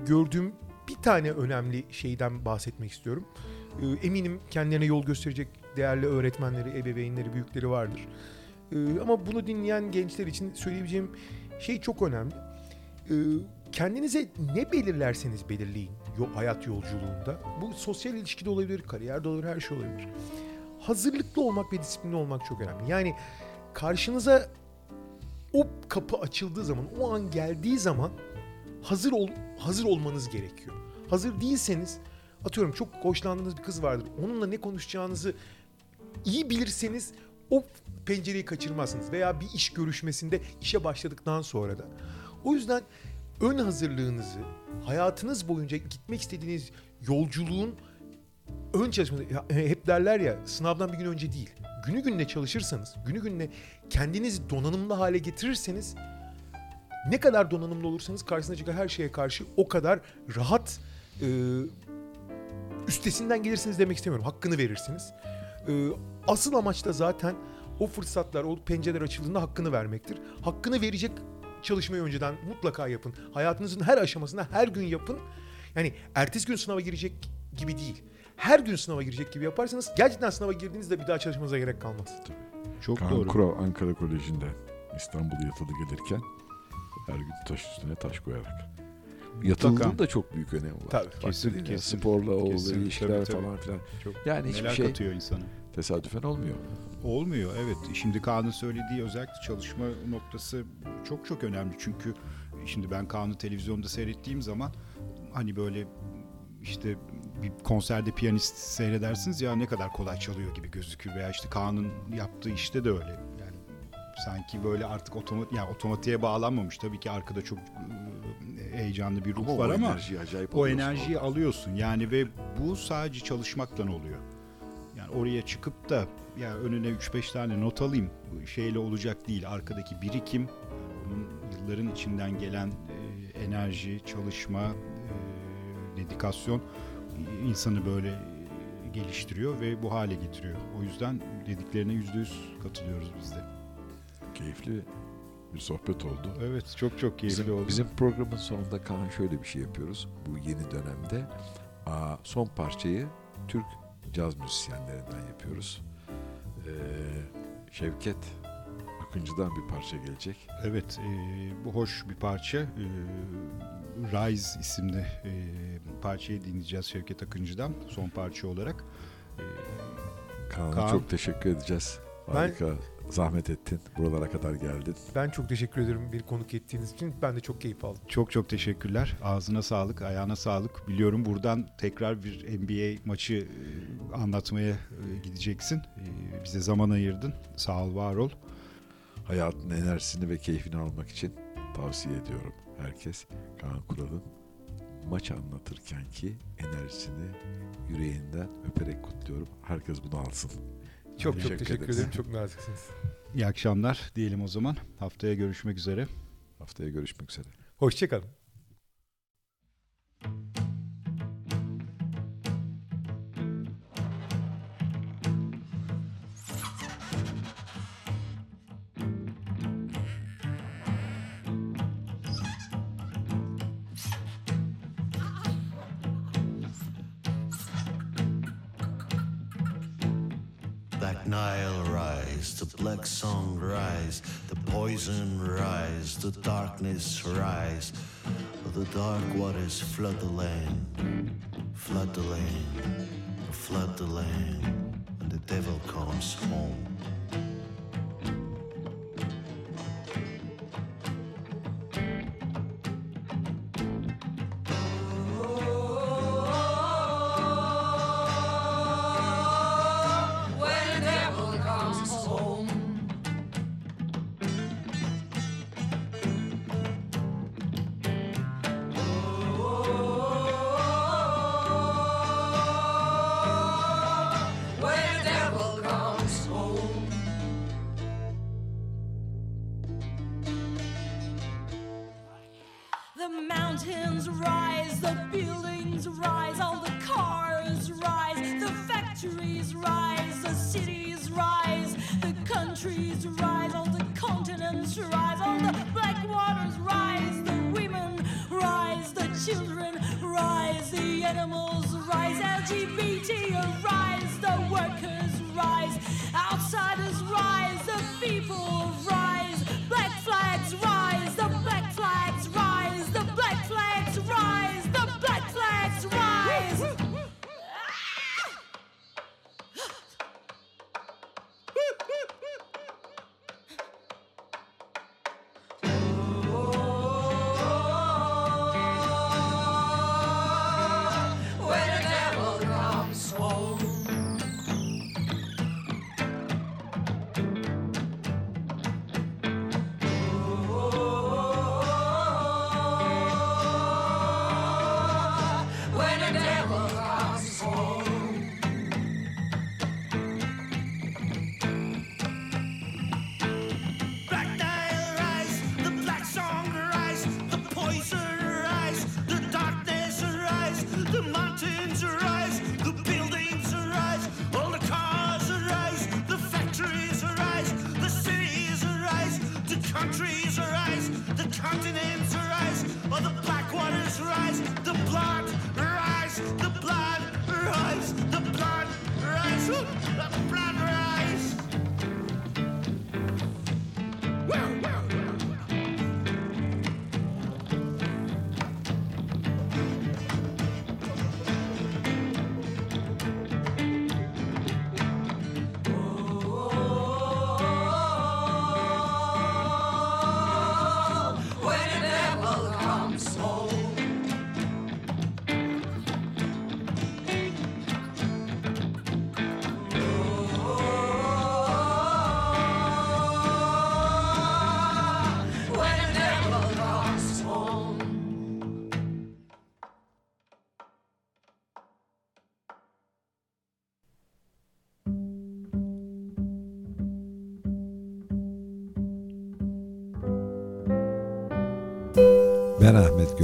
gördüğüm bir tane önemli şeyden bahsetmek istiyorum. Eminim kendilerine yol gösterecek değerli öğretmenleri, ebeveynleri, büyükleri vardır. Ama bunu dinleyen gençler için söyleyebileceğim şey çok önemli. Kendinize ne belirlerseniz belirleyin hayat yolculuğunda. Bu sosyal ilişkide olabilir, kariyerde olabilir, her şey olabilir. Hazırlıklı olmak ve disiplinli olmak çok önemli. Yani karşınıza o kapı açıldığı zaman, o an geldiği zaman hazır ol hazır olmanız gerekiyor. Hazır değilseniz atıyorum çok hoşlandığınız bir kız vardır. Onunla ne konuşacağınızı iyi bilirseniz o pencereyi kaçırmazsınız veya bir iş görüşmesinde işe başladıktan sonra da. O yüzden ön hazırlığınızı hayatınız boyunca gitmek istediğiniz yolculuğun ön çalışması e, hep derler ya sınavdan bir gün önce değil. Günü gününe çalışırsanız, günü gününe kendinizi donanımlı hale getirirseniz ne kadar donanımlı olursanız karşısına çıkan her şeye karşı o kadar rahat e, üstesinden gelirsiniz demek istemiyorum. Hakkını verirsiniz. E, asıl amaç da zaten o fırsatlar, o pencereler açıldığında hakkını vermektir. Hakkını verecek çalışmayı önceden mutlaka yapın. Hayatınızın her aşamasında her gün yapın. Yani ertesi gün sınava girecek gibi değil. Her gün sınava girecek gibi yaparsanız gerçekten sınava girdiğinizde bir daha çalışmanıza gerek kalmaz. Çok Kaan doğru. Kural Ankara Koleji'nde İstanbul'a yatılı gelirken her gün taş üstüne taş koyarak. Yatılının da çok büyük önemi var. Tabii. Kesin, kesin. sporla o ilişkiler tabii, tabii. falan filan. Çok Yani hiçbir şey katıyor insana. Tesadüfen olmuyor. Olmuyor evet. Şimdi Kaan'ın söylediği özellikle çalışma noktası çok çok önemli. Çünkü şimdi ben Kaan'ı televizyonda seyrettiğim zaman hani böyle işte bir konserde piyanist seyredersiniz ya ne kadar kolay çalıyor gibi gözükür veya işte Kaan'ın yaptığı işte de öyle. Yani sanki böyle artık otomat yani otomatiğe bağlanmamış. Tabii ki arkada çok e, heyecanlı bir ruh Ama var o ama enerjiyi acayip o enerjiyi alıyorsun yani ve bu sadece çalışmakla oluyor. Oraya çıkıp da ya önüne 3-5 tane not alayım bu şeyle olacak değil. Arkadaki birikim, onun yılların içinden gelen e, enerji, çalışma, e, dedikasyon insanı böyle geliştiriyor ve bu hale getiriyor. O yüzden dediklerine %100 katılıyoruz biz de. Keyifli bir sohbet oldu. Evet çok çok keyifli Bizim, oldu. bizim programın sonunda Kaan şöyle bir şey yapıyoruz. Bu yeni dönemde aa, son parçayı Türk caz müzisyenlerinden yapıyoruz. Ee, Şevket Akıncı'dan bir parça gelecek. Evet, e, bu hoş bir parça. E, Rise isimli e, parçayı dinleyeceğiz Şevket Akıncı'dan son parça olarak. E, Kaan'a Kaan. çok teşekkür edeceğiz. Ben- Harika. Zahmet ettin. Buralara kadar geldin. Ben çok teşekkür ederim bir konuk ettiğiniz için. Ben de çok keyif aldım. çok çok teşekkürler. Ağzına sağlık, ayağına sağlık. Biliyorum buradan tekrar bir NBA maçı e, anlatmaya e, gideceksin. E, bize zaman ayırdın. Sağ ol, var ol. Hayatın enerjisini ve keyfini almak için tavsiye ediyorum. Herkes Kaan Kural'ın maç anlatırken ki enerjisini yüreğinden öperek kutluyorum. Herkes bunu alsın. Çok Teşekkür çok teşekkür ederiz. ederim. Çok naziksiniz. İyi akşamlar diyelim o zaman. Haftaya görüşmek üzere. Haftaya görüşmek üzere. Hoşçakalın. Black song rise, the poison rise, the darkness rise. The dark waters flood the land, flood the land, flood the land, and the devil comes home.